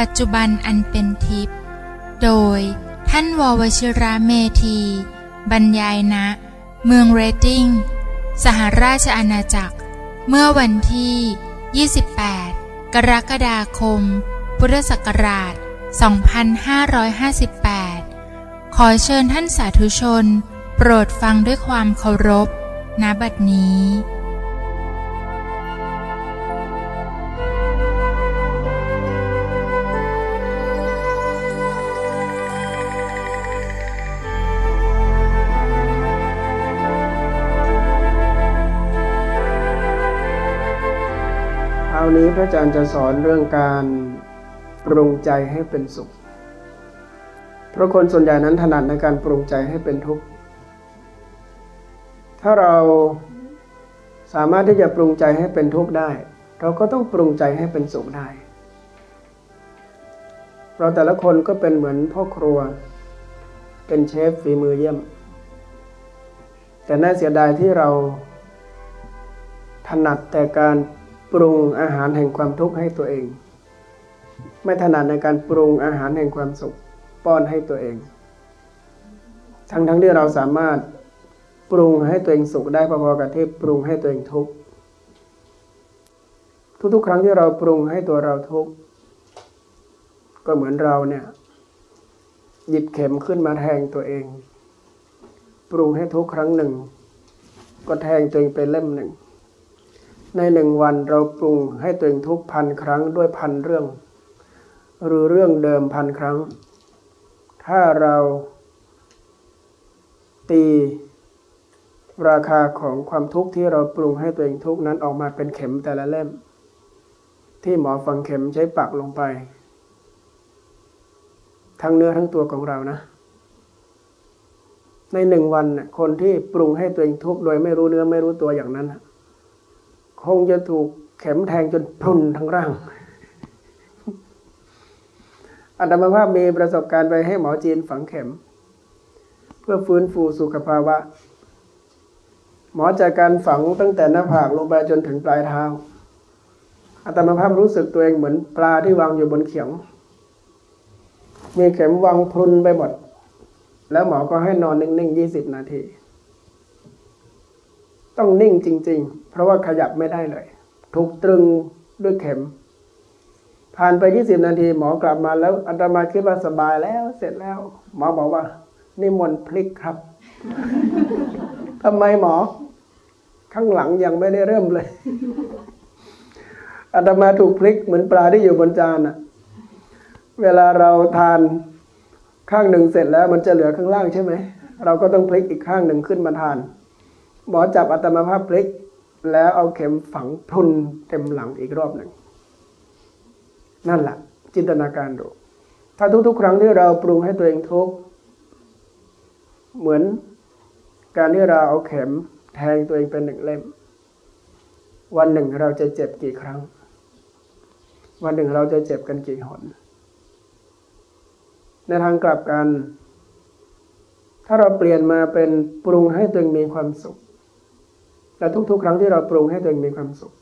ปัจจุบันอันเป็นทิพย์ โดยท่านววชิระเมธี บรรยายณนะเมืองเรตติ้ง สหราชอาณาจักร เมื่อวันที่ 28 กรกฎาคม พุทธศักราช 2558 ขอเชิญท่านสาธุชน โปรดฟังด้วยความเคารพณบัดนี้ นี้พระอาจารย์จะสอนเรื่องการปรุงใจให้เป็นสุข เพราะคนส่วนใหญ่นั้นถนัดในการปรุงใจให้เป็นทุกข์ ถ้าเราสามารถที่จะปรุงใจให้เป็นทุกข์ได้ เราก็ต้องปรุงใจให้เป็นสุขได้ เราแต่ละคนก็เป็นเหมือนพ่อครัว เป็นเชฟฝีมือเยี่ยม แต่น่าเสียดายที่เราถนัดแต่การ ปรุงอาหารแห่งความทุกข์ให้ตัวเอง ไม่ถนัดในการปรุงอาหารแห่งความสุขป้อนให้ตัวเอง ทั้งทั้งที่เราสามารถปรุงให้ตัวเองสุขได้พอๆกับที่ปรุงให้ตัวเองทุกข์ทุกๆ ครั้งที่เราปรุงให้ตัวเราทุกข์ก็เหมือนเราเนี่ย หยิบเข็มขึ้นมาแทงตัวเอง ปรุงให้ทุกครั้งหนึ่ง ก็แทงตัวเองไปเล่มหนึ่ง ในหนึ่งวันเราปรุงให้ตัวเองทุกพันครั้งด้วยพันเรื่อง หรือเรื่องเดิมพันครั้ง ถ้าเราตี ราคาของความทุกข์ที่เราปรุงให้ตัวเองทุกนั้นออกมาเป็นเข็มแต่ละเล่ม ที่หมอฝังเข็มใช้ปักลงไป ทั้งเนื้อทั้งตัวของเรานะ ในหนึ่งวันคนที่ปรุงให้ตัวเองทุกข์โดยไม่รู้เนื้อไม่รู้ตัวอย่างนั้น คงจะถูกเข็มแทงจนพรุนทั้งร่าง อัตมาภาพมีประสบการณ์ไปให้หมอจีนฝังเข็ม เพื่อฟื้นฟูสุขภาวะ หมอจากการฝังตั้งแต่หน้าผากลงไปจนถึงปลายเท้าอัตมาภาพรู้สึกตัวเองเหมือนปลาที่วางอยู่บนเขียง มีเข็มวางพรุนไปหมด แล้วหมอก็ให้นอนนิ่งๆยี่สิบนาที ต้องนิ่งจริง ๆ เพราะว่าขยับไม่ได้เลย ถูกตรึงด้วยเข็ม ผ่านไปยี่สิบนาทีหมอกลับมาแล้วอัตมาคิดว่าสบายแล้วเสร็จแล้ว หมอบอกว่า นี่มนพลิกครับทำไมหมอ ข้างหลังยังไม่ได้เริ่มเลยอาตมาถูกพลิกเหมือนปลาที่อยู่บนจานอะเวลาเราทานข้างหนึ่งเสร็จแล้ว มันจะเหลือข้างล่างใช่ไหม เราก็ต้องพลิกอีกข้างหนึ่งขึ้นมาทาน หมอจับอาตมาภาพพลิก แล้วเอาเข็มฝังพรุนเต็มหลังอีกรอบหนึ่ง นั่นแหละจินตนาการดู ถ้าทุกๆ ครั้งที่เราปรุงให้ตัวเองทุกข์เหมือนการที่เราเอาเข็มแทงตัวเองเป็นหนึ่งเล่ม วันหนึ่งเราจะเจ็บกี่ครั้ง วันหนึ่งเราจะเจ็บกันกี่หน ในทางกลับกัน ถ้าเราเปลี่ยนมาเป็นปรุงให้ตัวเองมีความสุข และทุกๆ ครั้งที่เราปรุงให้ตัวเองมีความสุข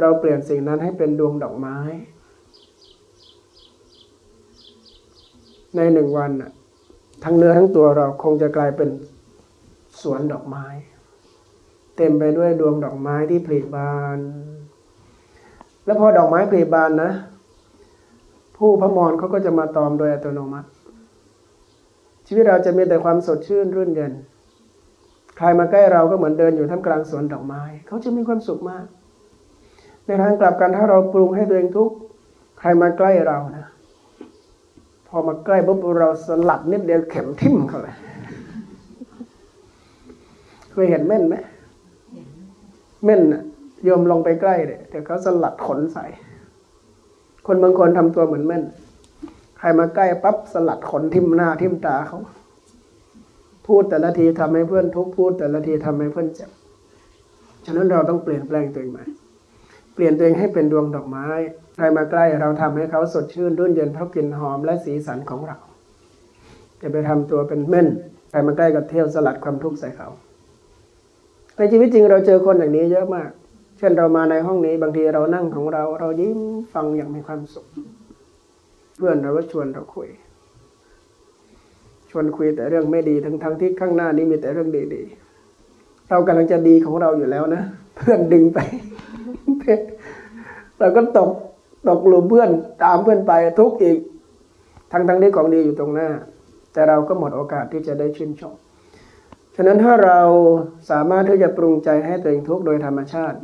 เราเปลี่ยนสิ่งนั้นให้เป็นดวงดอกไม้ ในหนึ่งวันน่ะทั้งเนื้อทั้งตัวเราคงจะกลายเป็นสวนดอกไม้ เต็มไปด้วยดวงดอกไม้ที่ผลิบาน แล้วพอดอกไม้ผลิบานนะ ผู้พระมรเขาก็จะมาตอมโดยอัตโนมัติ ชีวิตเราจะมีแต่ความสดชื่นรื่นเริง ใครมาใกล้เราก็เหมือนเดินอยู่ท่ามกลางสวนดอกไม้ เขาจะมีความสุขมาก ในทางกลับกันถ้าเราปรุงให้ตัวเองทุกข์ใครมาใกล้เรานะ พอมาใกล้ปุ๊บเราสลัดนิดเดียวเข็มทิ่มเขาเลยเคยเห็นเม่นไหมเม่นน่ะโยมลงไปใกล้เลยแต่เขาสลัดขนใส่ คนบางคนทำตัวเหมือนเม่น ใครมาใกล้ปั๊บสลัดขนทิ่มหน้าทิ่มตาเขา พูดแต่ละทีทำให้เพื่อนทุกพูดแต่ละทีทำให้เพื่อนเจ็บ ฉะนั้นเราต้องเปลี่ยนแปลงตัวเองใหม่ เปลี่ยนตัวเองให้เป็นดวงดอกไม้ ใครมาใกล้เราทำให้เขาสดชื่นรื่นเย็นเพราะกลิ่นหอมและสีสันของเราอย่าไปทำตัวเป็นเม่น ใครมาใกล้กับเที่ยวสลัดความทุกข์ใส่เขา ในชีวิตจริงเราเจอคนอย่างนี้เยอะมาก เช่นเรามาในห้องนี้บางทีเรานั่งของเรา เรายิ้มฟังอย่างมีความสุข เพื่อนเราก็ชวนเราคุย วนคุยแต่เรื่องไม่ดีทั้งทั้งที่ข้างหน้านี้มีแต่เรื่องดีๆ เรากำลังจะดีของเราอยู่แล้วนะ เพื่อนดึงไป เราก็ตกตกหลุมเพื่อนตามเพื่อนไปทุกข์อีก ทั้งทั้งที่ของดีอยู่ตรงหน้า แต่เราก็หมดโอกาสที่จะได้ชื่นชมฉะนั้นถ้าเราสามารถที่จะปรุงใจให้ตัวเองทุกข์โดยธรรมชาติ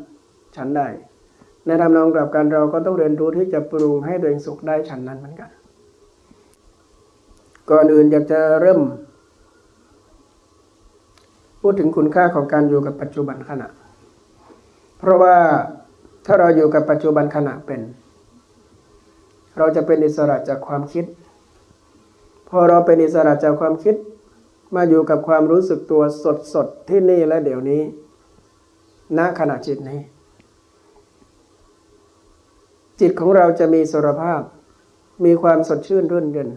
ฉันใดในทำนองกลับกันเราก็ต้องเรียนรู้ที่จะปรุงให้ตัวเองสุขได้ฉันนั้นเหมือนกัน ก่อนอื่นอยากจะเริ่ม พูดถึงคุณค่าของการอยู่กับปัจจุบันขณะ เพราะว่าถ้าเราอยู่กับปัจจุบันขณะเป็น เราจะเป็นอิสระจากความคิด พอเราเป็นอิสระจากความคิด มาอยู่กับความรู้สึกตัวสดสดที่นี่และเดี๋ยวนี้ณขณะจิตนี้ จิตของเราจะมีสรภาพ มีความสดชื่นรื่นเริง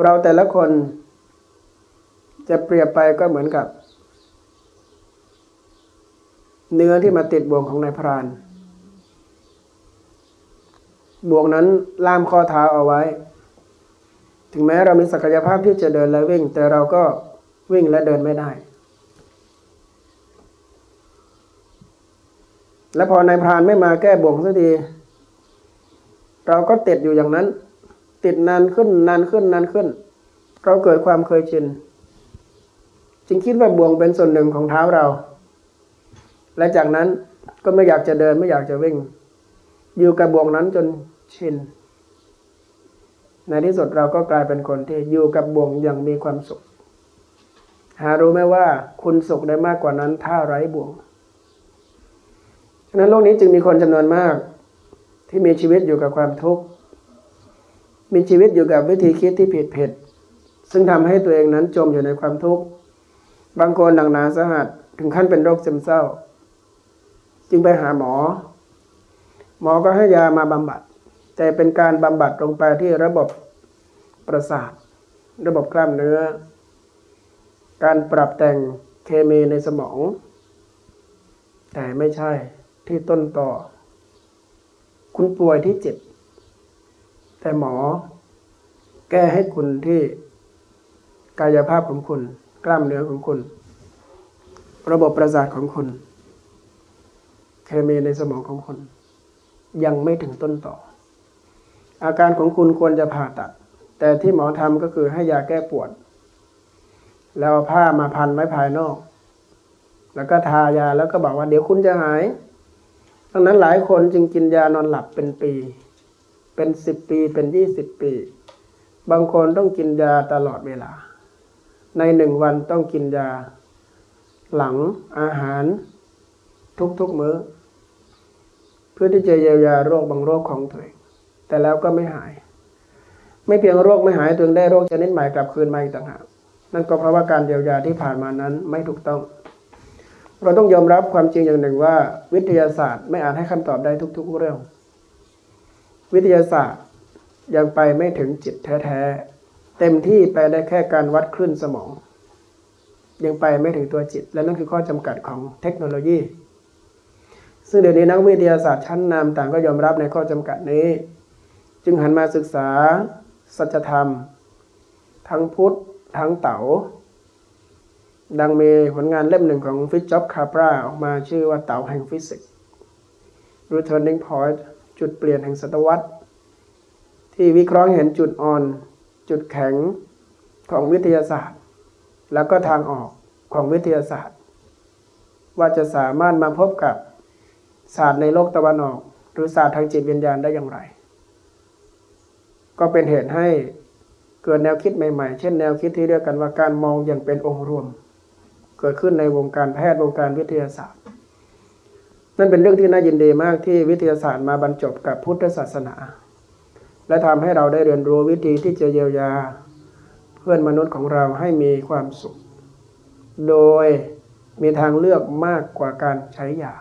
เราแต่ละคนจะเปรียบไปก็เหมือนกับ เนื้อที่มาติดบ่วงของนายพราน บ่วงนั้นล่ามข้อเท้าเอาไว้ ถึงแม้เรามีศักยภาพที่จะเดินและวิ่ง แต่เราก็วิ่งและเดินไม่ได้ และพอนายพรานไม่มาแก้บ่วงสักทีเราก็ติดอยู่อย่างนั้น ติดนานขึ้นนานขึ้นนานขึ้น เราเกิดความเคยชิน จึงคิดว่าบ่วงเป็นส่วนหนึ่งของเท้าเรา และจากนั้นก็ไม่อยากจะเดินไม่อยากจะวิ่ง อยู่กับบ่วงนั้นจนชิน ในที่สุดเราก็กลายเป็นคนที่อยู่กับบ่วงอย่างมีความสุข หารู้ไหมว่าคุณสุขได้มากกว่านั้น ถ้าไร้บ่วง ฉะนั้นโลกนี้จึงมีคนจำนวนมาก ที่มีชีวิตอยู่กับความทุกข์ มีชีวิตอยู่กับวิธีคิดที่ผิดผิดซึ่งทำให้ตัวเองนั้นจมอยู่ในความทุกข์บางคนหนักหนาสาหัสถึงขั้นเป็นโรคซึมเศร้า จึงไปหาหมอ หมอก็ให้ยามาบำบัด แต่เป็นการบำบัดลงไปที่ระบบประสาท ระบบกล้ามเนื้อ การปรับแต่งเคมีในสมอง แต่ไม่ใช่ที่ต้นต่อ คุณป่วยที่จิต แต่หมอ แก้ให้คุณที่กายภาพของคุณ กล้ามเนื้อของคุณ ระบบประสาทของคุณ เคมีในสมองของคุณ ยังไม่ถึงต้นต่อ อาการของคุณควรจะผ่าตัด แต่ที่หมอทำก็คือให้ยาแก้ปวด แล้วผ้ามาพันไว้ภายนอก แล้วก็ทายาแล้วก็บอกว่าเดี๋ยวคุณจะหายดังนั้นหลายคนจึงกินยานอนหลับเป็นปี เป็นสิบปีเป็นยี่สิบปี บางคนต้องกินยาตลอดเวลา ในหนึ่งวันต้องกินยา หลังอาหาร ทุกๆมื้อ เพื่อที่จะเยียวยาโรคบางโรคของตัวเอง แต่แล้วก็ไม่หาย ไม่เพียงโรคไม่หายตัวเองได้โรคชนิดใหม่กลับคืนมาอีกต่างหากนั่นก็เพราะว่าการเยียวยาที่ผ่านมานั้นไม่ถูกต้อง เราต้องยอมรับความจริงอย่างหนึ่งว่า วิทยาศาสตร์ไม่อาจให้คำตอบได้ทุก ๆ เรื่อง วิทยาศาสตร์ ยังไปไม่ถึงจิตแท้ๆ เต็มที่ไปได้แค่การวัดคลื่นสมอง ยังไปไม่ถึงตัวจิต และนั่นคือข้อจำกัดของเทคโนโลยี ซึ่งเดี๋ยวนี้นักวิทยาศาสตร์ชั้นนำต่างก็ยอมรับในข้อจำกัดนี้ จึงหันมาศึกษา สัจธรรม ทั้งพุทธทั้งเต๋าดังมีผลงานเล่มหนึ่งของฟิชจ็อบคาปราออกมาชื่อว่าเต๋าแห่งฟิสิกส์ Returning Point จุดเปลี่ยนแห่งศตวรรษ ที่วิเคราะห์เห็นจุดอ่อน จุดแข็งของวิทยาศาสตร์ แล้วก็ทางออกของวิทยาศาสตร์ ว่าจะสามารถมาพบกับศาสตร์ในโลกตะวันออก หรือศาสตร์ทางจิตวิญญาณได้อย่างไร ก็เป็นเหตุให้เกิดแนวคิดใหม่ๆ เช่นแนวคิดที่เรียกกันว่าการมองอย่างเป็นองค์รวม เกิดขึ้นในวงการแพทย์วงการวิทยาศาสตร์ นั่นเป็นเรื่องที่น่ายินดีมากที่วิทยาศาสตร์มาบรรจบกับพุทธศาสนา และทำให้เราได้เรียนรู้วิธีที่จะเยียวยา เพื่อนมนุษย์ของเราให้มีความสุข โดยมีทางเลือกมากกว่าการใช้ยา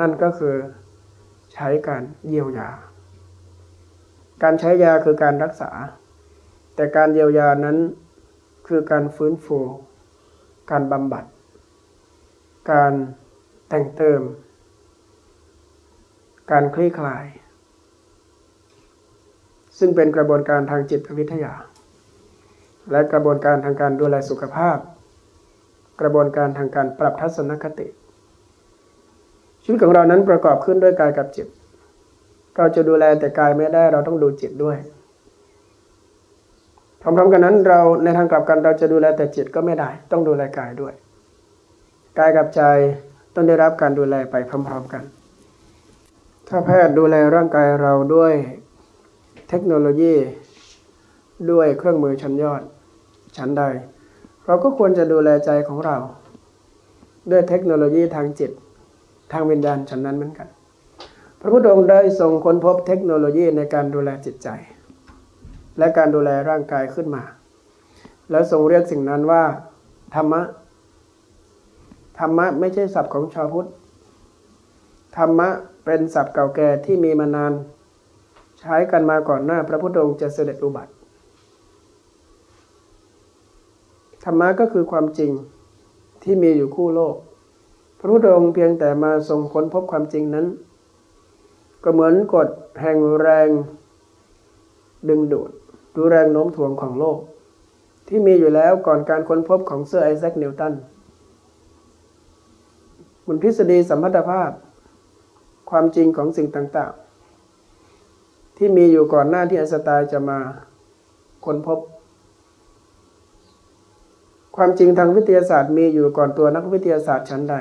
นั่นก็คือใช้การเยียวยา การใช้ยาคือการรักษา แต่การเยียวยานั้นคือการฟื้นฟู การบำบัด การแต่งเติม การคลี่คลาย ซึ่งเป็นกระบวนการทางจิตวิทยา และกระบวนการทางการดูแลสุขภาพ กระบวนการทางการปรับทัศนคติ ชีวิตของเรานั้นประกอบขึ้นด้วยกายกับจิต เราจะดูแลแต่กายไม่ได้เราต้องดูจิตด้วยพร้อมๆกันนั้นเราในทางกลับกันเราจะดูแลแต่จิตก็ไม่ได้ ต้องดูแลกายด้วย กายกับใจต้องได้รับการดูแลไปพร้อม ๆ กัน ถ้าแพทย์ดูแลร่างกายเราด้วยเทคโนโลยีด้วยเครื่องมือชั้นยอด ชั้นใด เราก็ควรจะดูแลใจของเรา ด้วยเทคโนโลยีทางจิต ทางวิญญาณชั้นนั้นเหมือนกัน พระพุทธองค์ได้ทรงค้นพบเทคโนโลยีในการดูแลจิตใจ และการดูแลร่างกายขึ้นมา แล้วทรงเรียกสิ่งนั้นว่า ธรรมะธรรมะไม่ใช่ศัพท์ของชาวพุทธธรรมะ เป็นศัพท์เก่าแก่ที่มีมานาน ใช้กันมาก่อนหน้าพระพุทธองค์จะเสด็จอุบัติ ธรรมะก็คือความจริงที่มีอยู่คู่โลก พระพุทธองค์เพียงแต่มาทรงค้นพบความจริงนั้น ก็เหมือนกฎแห่งแรง ดึงดูดดูแรงโน้มถ่วงของโลก ที่มีอยู่แล้วก่อนการค้นพบของเซอร์ไอแซคนิวตันบนทฤษฎีสัมพัทธภาพ ความจริงของสิ่งต่างๆ ที่มีอยู่ก่อนหน้าที่ไอน์สไตน์จะมาค้นพบ ความจริงทางวิทยาศาสตร์มีอยู่ก่อนตัวนักวิทยาศาสตร์ฉันใด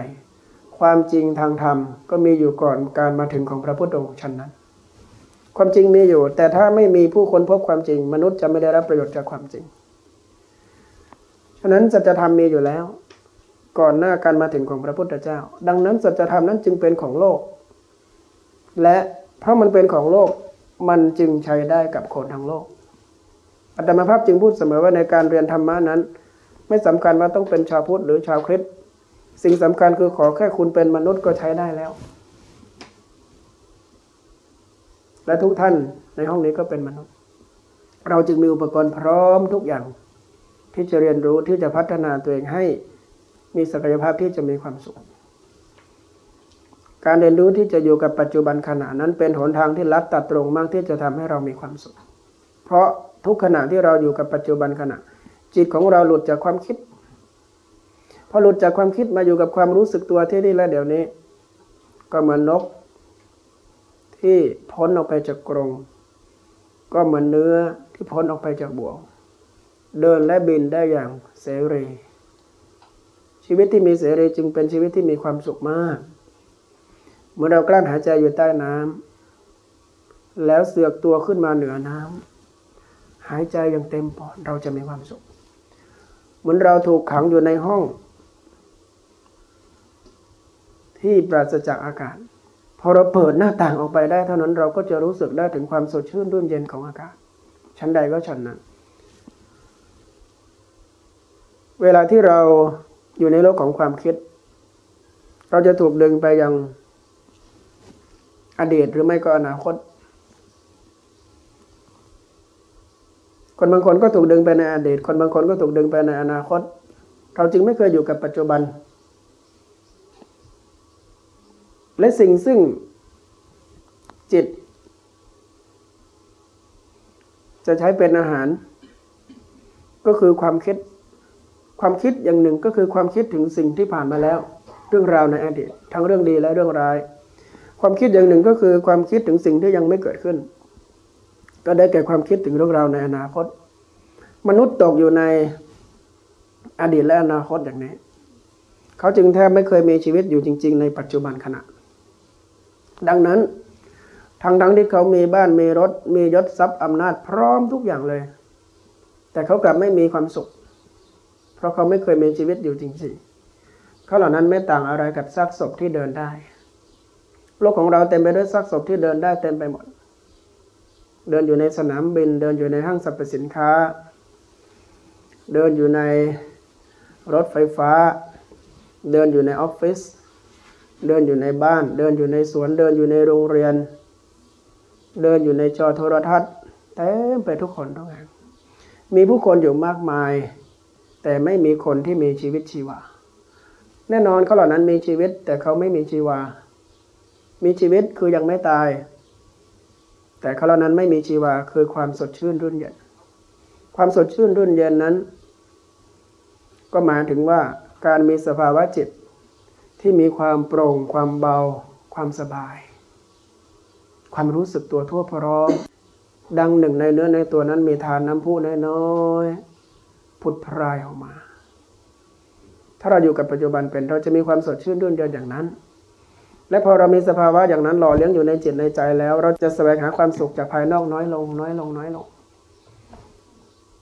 ความจริงทางธรรมก็มีอยู่ก่อนการมาถึงของพระพุทธองค์ฉันนั้น ความจริงมีอยู่ แต่ถ้าไม่มีผู้ค้นพบความจริง มนุษย์จะไม่ได้รับประโยชน์จากความจริง ฉะนั้นสัจธรรมมีอยู่แล้วก่อนหน้าการมาถึงของพระพุทธเจ้า ดังนั้นสัจธรรมนั้นจึงเป็นของโลก และเพราะมันเป็นของโลกมันจึงใช้ได้กับคนทั้งโลกอัตมาภาพจึงพูดเสมอว่าในการเรียนธรรมะนั้น ไม่สำคัญว่าต้องเป็นชาวพุทธหรือชาวคริสต์สิ่งสำคัญคือขอแค่คุณเป็นมนุษย์ก็ใช้ได้แล้ว และทุกท่านในห้องนี้ก็เป็นมนุษย์ เราจึงมีอุปกรณ์พร้อมทุกอย่าง ที่จะเรียนรู้ที่จะพัฒนาตัวเองให้มีศักยภาพที่จะมีความสุข การเรียนรู้ที่จะอยู่กับปัจจุบันขณะนั้นเป็นหนทางที่ลัดตัดตรงมากที่จะทำให้เรามีความสุข เพราะทุกขณะที่เราอยู่กับปัจจุบันขณะ จิตของเราหลุดจากความคิด พอหลุดจากความคิดมาอยู่กับความรู้สึกตัวที่นี่แล้วเดี๋ยวนี้ ก็เหมือนนก ที่พ้นออกไปจากกรง ก็เหมือนเนื้อที่พ้นออกไปจากบ่วง เดินและบินได้อย่างเสรีชีวิตที่มีเสรีจึงเป็นชีวิตที่มีความสุขมาก เมื่อเรากลั้นหายใจอยู่ใต้น้ำแล้วเสือกตัวขึ้นมาเหนือน้ำหายใจอย่างเต็มปอดเราจะมีความสุข เหมือนเราถูกขังอยู่ในห้อง ที่ปราศจากอากาศพอเราเปิดหน้าต่างออกไปได้เท่านั้นเราก็จะรู้สึกได้ถึงความสดชื่นรุ่นเย็นของอากาศ ชั้นใดก็ชั้นนั้นเวลาที่เราอยู่ในโลกของความคิด เราจะถูกดึงไปยัง อดีตหรือไม่ก็อนาคต คนบางคนก็ถูกดึงไปในอดีต คนบางคนก็ถูกดึงไปในอนาคต เราจึงไม่เคยอยู่กับปัจจุบัน และสิ่งซึ่งจิต จะใช้เป็นอาหาร ก็คือความคิด ความคิดอย่างหนึ่งก็คือความคิดถึงสิ่งที่ผ่านมาแล้ว เรื่องราวในอดีต ทั้งเรื่องดีและเรื่องร้าย ความคิดอย่างหนึ่งก็คือความคิดถึงสิ่งที่ยังไม่เกิดขึ้น ก็ได้แก่ความคิดถึงเรื่องราวในอนาคต มนุษย์ตกอยู่ในอดีตและอนาคตอย่างนี้ เขาจึงแทบไม่เคยมีชีวิตอยู่จริง ๆ ในปัจจุบันขณะ ดังนั้นทั้งทั้งที่เขามีบ้านมีรถ มียศทรัพย์อำนาจพร้อมทุกอย่างเลย แต่เขากลับไม่มีความสุข เพราะเขาไม่เคยมีชีวิตอยู่จริงๆเขาเหล่านั้นไม่ต่างอะไรกับซากศพที่เดินได้ โลกของเราเต็มไปด้วยซากศพที่เดินได้เต็มไปหมด เดินอยู่ในสนามบิน เดินอยู่ในห้างสรรพสินค้า เดินอยู่ในรถไฟฟ้า เดินอยู่ในออฟฟิศ เดินอยู่ในบ้าน เดินอยู่ในสวน เดินอยู่ในโรงเรียน เดินอยู่ในจอโทรทัศน์เต็มไปทุกคนทุกแห่งมีผู้คนอยู่มากมาย แต่ไม่มีคนที่มีชีวิตชีวา แน่นอนเขาเหล่านั้นมีชีวิตแต่เขาไม่มีชีวา มีชีวิตคือยังไม่ตาย แต่เขาเหล่านั้นไม่มีชีวาคือความสดชื่นรุ่นเย็น ความสดชื่นรุ่นเย็นนั้น ก็หมายถึงว่าการมีสภาวะจิต ที่มีความโปร่ง ความเบา ความสบาย ความรู้สึกตัวทั่วพร้อม ดังหนึ่งในเนื้อในตัวนั้นมีทานน้ำพุน้อยๆพุทพรายออกมา ถ้าเราอยู่กับปัจจุบันเป็นเราจะมีความสดชื่นรื่นเริงอย่างนั้น และพอเรามีสภาวะอย่างนั้นหล่อเลี้ยงอยู่ในจิตในใจแล้ว เราจะแสวงหาความสุขจากภายนอกน้อยลง น้อยลงน้อยลง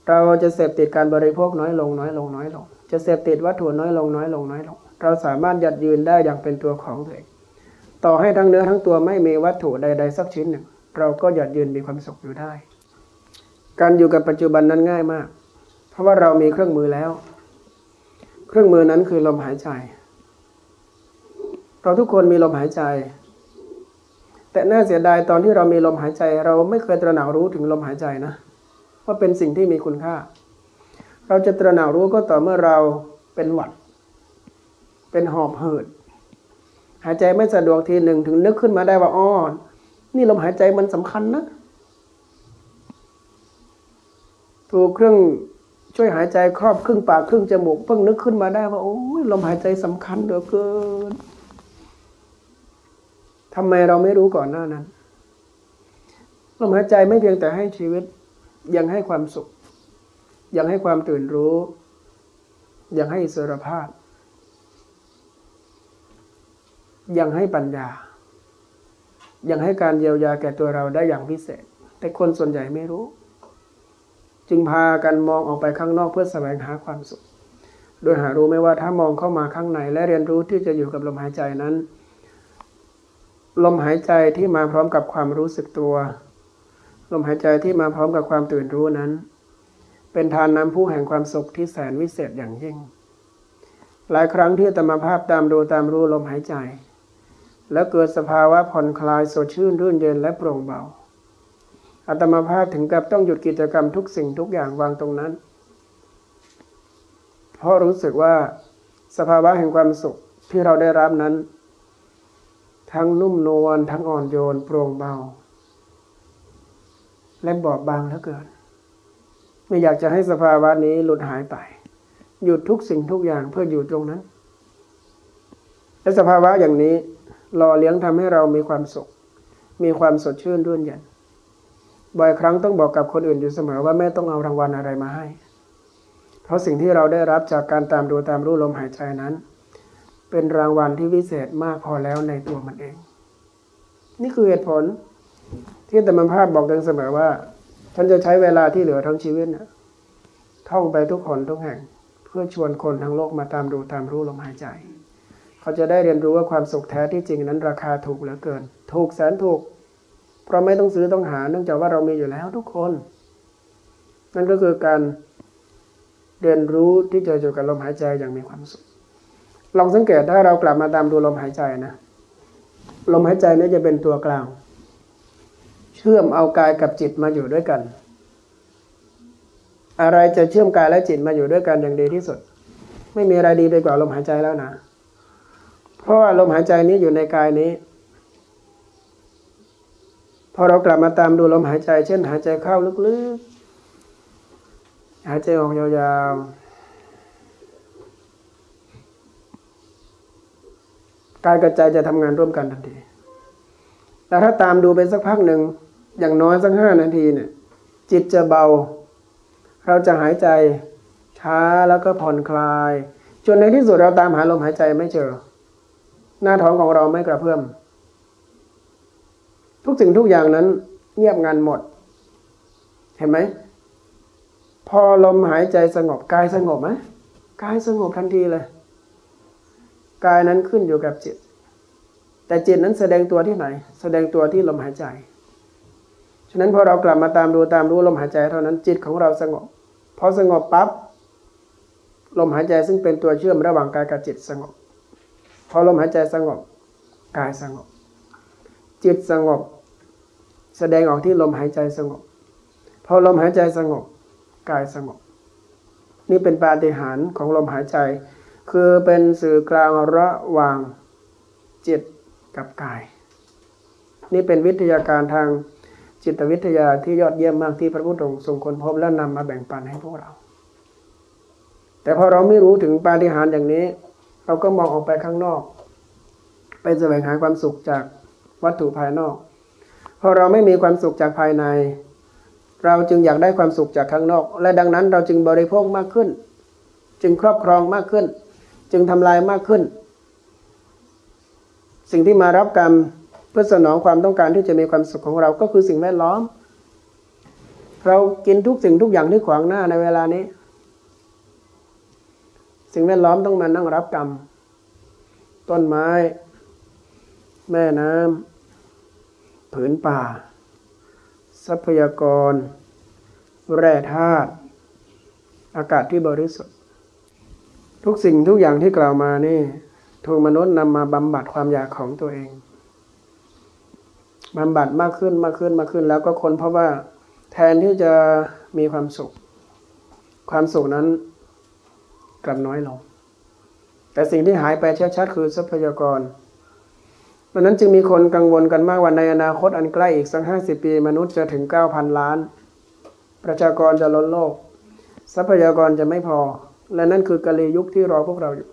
เราจะเสพติดการบริโภคน้อยลงน้อยลงน้อยลง จะเสพติดวัตถุน้อยลงน้อยลงน้อยลง เราสามารถหยัดยืนได้อย่างเป็นตัวของตัวเองต่อให้ทั้งเนื้อทั้งตัวไม่มีวัตถุใดๆสักชิ้นหนึ่ง เราก็หยัดยืนมีความสุขอยู่ได้ การอยู่กับปัจจุบันนั้นง่ายมาก เพราะว่าเรามีเครื่องมือแล้ว เครื่องมือนั้นคือลมหายใจ เราทุกคนมีลมหายใจ แต่น่าเสียดายตอนที่เรามีลมหายใจ เราไม่เคยตระหนักรู้ถึงลมหายใจนะว่าเป็นสิ่งที่มีคุณค่า เราจะตระหนักรู้ก็ต่อเมื่อเราเป็นหวัด เป็นหอบหืด หายใจไม่สะดวกทีหนึ่งถึงนึกขึ้นมาได้ว่าอ้อนี่ลมหายใจมันสำคัญนะถูกเครื่องช่วยหายใจครอบครึ่งปากครึ่งจมูกเพิ่งนึกขึ้นมาได้ว่าโอ้ยลมหายใจสำคัญเหลือเกิน ทำไมเราไม่รู้ก่อนหน้านั้นลมหายใจไม่เพียงแต่ให้ชีวิต ยังให้ความสุข ยังให้ความตื่นรู้ ยังให้อิสรภาพ ยังให้ปัญญา ยังให้การเยียวยาแก่ตัวเราได้อย่างพิเศษ แต่คนส่วนใหญ่ไม่รู้ จึงพากันมองออกไปข้างนอกเพื่อแสวงหาความสุข โดยหารู้ไม่ว่าถ้ามองเข้ามาข้างในและเรียนรู้ที่จะอยู่กับลมหายใจนั้น ลมหายใจที่มาพร้อมกับความรู้สึกตัว ลมหายใจที่มาพร้อมกับความตื่นรู้นั้น เป็นทานน้ำผู้แห่งความสุขที่แสนวิเศษอย่างยิ่ง หลายครั้งที่ตมาภาพตามดูตามรู้ลมหายใจ แล้วเกิดสภาวะผ่อนคลายสดชื่นรื่นเย็นและโปร่งเบาอาตมาภาพถึงกับต้องหยุดกิจกรรมทุกสิ่งทุกอย่างวางตรงนั้น เพราะรู้สึกว่าสภาวะแห่งความสุขที่เราได้รับนั้น ทั้งนุ่มนวลทั้งอ่อนโยนโปร่งเบา และบอบบางเหลือเกิน ไม่อยากจะให้สภาวะนี้หลุดหายไป หยุดทุกสิ่งทุกอย่างเพื่ออยู่ตรงนั้น และสภาวะอย่างนี้หล่อเลี้ยงทำให้เรามีความสุข มีความสดชื่นรื่นเย็นบ่อยครั้งต้องบอกกับคนอื่นอยู่เสมอว่าไม่ต้องเอารางวัลอะไรมาให้ เพราะสิ่งที่เราได้รับจากการตามดูตามรู้ลมหายใจนั้น เป็นรางวัลที่วิเศษมากพอแล้วในตัวมันเอง นี่คือเหตุผล ที่แต่มันภาพบอกยังเสมอว่า ฉันจะใช้เวลาที่เหลือทั้งชีวิตนะท่องไปทุกคนทุกแห่ง เพื่อชวนคนทั้งโลกมาตามดูตามรู้ลมหายใจ เขาจะได้เรียนรู้ว่าความสุขแท้ที่จริงนั้นราคาถูกเหลือเกิน ถูกแสนถูก เพราะไม่ต้องซื้อต้องหา เนื่องจากว่าเรามีอยู่แล้วทุกคน นั่นก็คือการเรียนรู้ที่จะอยู่กับลมหายใจอย่างมีความสุข ลองสังเกตถ้าเรากลับมาตามดูลมหายใจนะ ลมหายใจนี่จะเป็นตัวกลาง เชื่อมเอากายกับจิตมาอยู่ด้วยกัน อะไรจะเชื่อมกายและจิตมาอยู่ด้วยกันอย่างดีที่สุด ไม่มีอะไรดีไปกว่าลมหายใจแล้วนะ เพราะว่าลมหายใจนี้อยู่ในกายนี้ พอเรากลับมาตามดูลมหายใจ เช่น หายใจเข้าลึกๆ หายใจออกยาวๆ กายกับใจจะทำงานร่วมกันทันที แต่ถ้าตามดูไปสักพักหนึ่งอย่างน้อยสักห้านาทีเนี่ย จิตจะเบา เราจะหายใจช้าแล้วก็ผ่อนคลาย จนในที่สุดเราตามหาลมหายใจไม่เจอ หน้าท้องของเราไม่กระเพื่อมทุกสิ่งทุกอย่างนั้น เงียบงันหมด เห็นไหม พอลมหายใจสงบกายสงบไหมกายสงบทันทีเลย กายนั้นขึ้นอยู่กับจิต แต่จิตนั้นแสดงตัวที่ไหน แสดงตัวที่ลมหายใจ ฉะนั้นพอเรากลับมาตามดูตามรู้ลมหายใจเท่านั้นจิตของเราสงบ พอสงบปับ๊บลมหายใจซึ่งเป็นตัวเชื่อมระหว่างกายกับจิตสงบ พอลมหายใจสงบ กายสงบ จิตสงบ แสดงออกที่ลมหายใจสงบ พอลมหายใจสงบ กายสงบ นี่เป็นปาฏิหาริย์ของลมหายใจ คือเป็นสื่อกลางระหว่างจิตกับกาย นี่เป็นวิทยาการทางจิตวิทยาที่ยอดเยี่ยมมากที่พระพุทธองค์ทรงค้นพบและนำมาแบ่งปันให้พวกเรา แต่พอเราไม่รู้ถึงปาฏิหาริย์อย่างนี้ เราก็มองออกไปข้างนอก ไปแสวงหาความสุขจากวัตถุภายนอก พอเราไม่มีความสุขจากภายใน เราจึงอยากได้ความสุขจากข้างนอก และดังนั้นเราจึงบริโภคมากขึ้น จึงครอบครองมากขึ้น จึงทำลายมากขึ้น สิ่งที่มารับกรรมเพื่อสนองความต้องการที่จะมีความสุขของเราก็คือสิ่งแวดล้อม เรากินทุกสิ่งทุกอย่างที่ขวางหน้าในเวลานี้ สิ่งแวดล้อมต้องมานั่งรับกรรม ต้นไม้ แม่น้ำผืนป่า ทรัพยากร แร่ธาตุอากาศที่บริสุทธิ์ ทุกสิ่งทุกอย่างที่กล่าวมานี่ถูกมนุษย์นำมาบำบัดความอยากของตัวเองบำบัดมากขึ้นมากขึ้นมากขึ้น แล้วก็คนเพราะว่าแทนที่จะมีความสุข ความสุขนั้นกลับน้อยลง แต่สิ่งที่หายไปชัดๆคือทรัพยากรดังนั้นจึงมีคนกังวลกันมากว่าในอนาคตอันใกล้อีกสักห้าสิบปี มนุษย์จะถึงเก้าพันล้าน ประชากรจะล้นโลก ทรัพยากรจะไม่พอ และนั่นคือกาลียุคที่รอพวกเราอยู่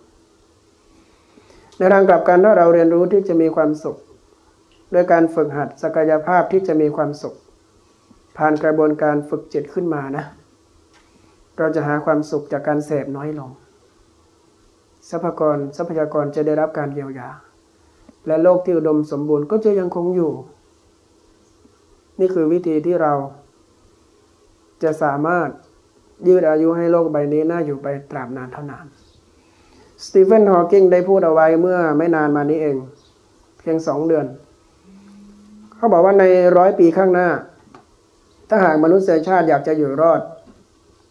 ในทางกลับกันถ้าเราเรียนรู้ที่จะมีความสุขด้วยการฝึกหัดศักยภาพที่จะมีความสุข ผ่านกระบวนการฝึกจิตขึ้นมานะ เราจะหาความสุขจากการเสพน้อยลง ทรัพยากรทรัพยากรจะได้รับการเยียวยา และโลกที่อุดมสมบูรณ์ก็จะยังคงอยู่ นี่คือวิธีที่เราจะสามารถ ยืดอายุให้โลกใบนี้น่าอยู่ไปตราบนานเท่านานสตีเฟนฮอว์กิงได้พูดเอาไว้เมื่อไม่นานมานี้เอง เพียงสองเดือน เขาบอกว่าในร้อยปีข้างหน้า ถ้าหากมนุษยชาติอยากจะอยู่รอด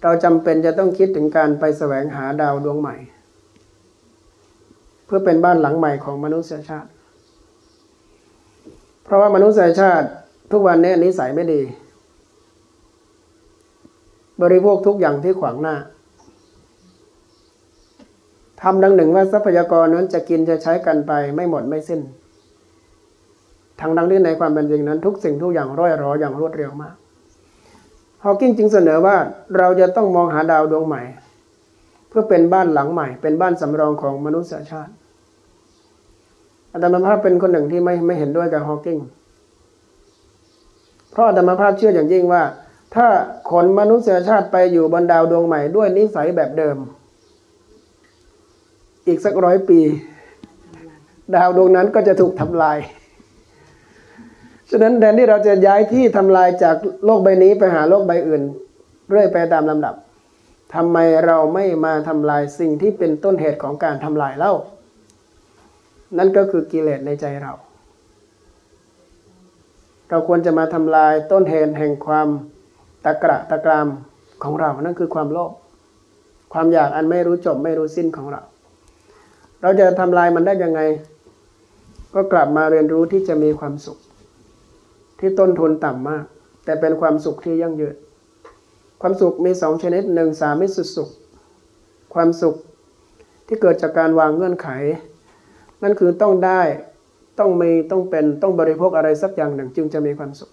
เราจำเป็นจะต้องคิดถึงการไปแสวงหาดาวดวงใหม่ เพื่อเป็นบ้านหลังใหม่ของมนุษยชาติ เพราะว่ามนุษยชาติทุกวันนี้นิสัยไม่ดี บริโภคทุกอย่างที่ขวางหน้าทำดังหนึ่งว่าทรัพยากรนั้นจะกินจะใช้กันไปไม่หมดไม่สิ้นทางดังที่ในความเป็นจริงนั้น ทุกสิ่งทุกอย่างร่อยรออย่างรวดเร็วมากฮอว์กิงจึงเสนอว่าเราจะต้องมองหาดาวดวงใหม่ เพื่อเป็นบ้านหลังใหม่ เป็นบ้านสำรองของมนุษยชาติอาตมาภาพเป็นคนหนึ่งที่ไม่ไม่เห็นด้วยกับฮอว์กิงเพราะอาตมาภาพเชื่ออย่างยิ่งว่า ถ้าขนมนุษยชาติไปอยู่บนดาวดวงใหม่ด้วยนิสัยแบบเดิม อีกสักร้อยปี ดาวดวงนั้นก็จะถูกทำลาย ฉะนั้นแทนที่เราจะย้ายที่ทำลายจากโลกใบนี้ไปหาโลกใบอื่น เรื่อยไปตามลำดับทำไมเราไม่มาทำลายสิ่งที่เป็นต้นเหตุของการทำลายเล่า นั่นก็คือกิเลสในใจเรา เราควรจะมาทำลายต้นเหตุแห่งความะกระตะกรามของเรา นั่นคือความโลภ ความอยากอันไม่รู้จบไม่รู้สิ้นของเรา เราจะทำลายมันได้ยังไง ก็กลับมาเรียนรู้ที่จะมีความสุข ที่ต้นทุนต่ำมาก แต่เป็นความสุขที่ยั่งยืน ความสุขมีสองชนิดหนึ่งสามิสุสุข ความสุขที่เกิดจากการวางเงื่อนไข นั่นคือต้องได้ต้องมีต้องเป็นต้องบริโภคอะไรสักอย่างหนึ่งจึงจะมีความสุข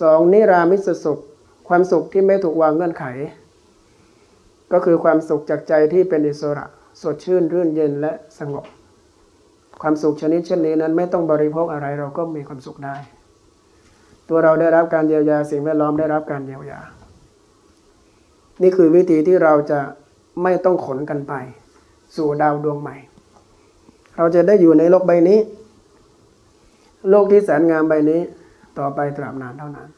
สองนิรามิสสุข ความสุขที่ไม่ถูกวางเงื่อนไข ก็คือความสุขจากใจที่เป็นอิสระ สดชื่นรื่นเย็นและสงบ ความสุขชนิดเช่นนี้นั้นไม่ต้องบริโภคอะไรเราก็มีความสุขได้ ตัวเราได้รับการเยียวยาสิ่งแวดล้อมได้รับการเยียวยา นี่คือวิธีที่เราจะไม่ต้องขนกันไป สู่ดาวดวงใหม่ เราจะได้อยู่ในโลกใบนี้ โลกที่แสนงามใบนี้ ต่อไปตราบนานเท่านั้น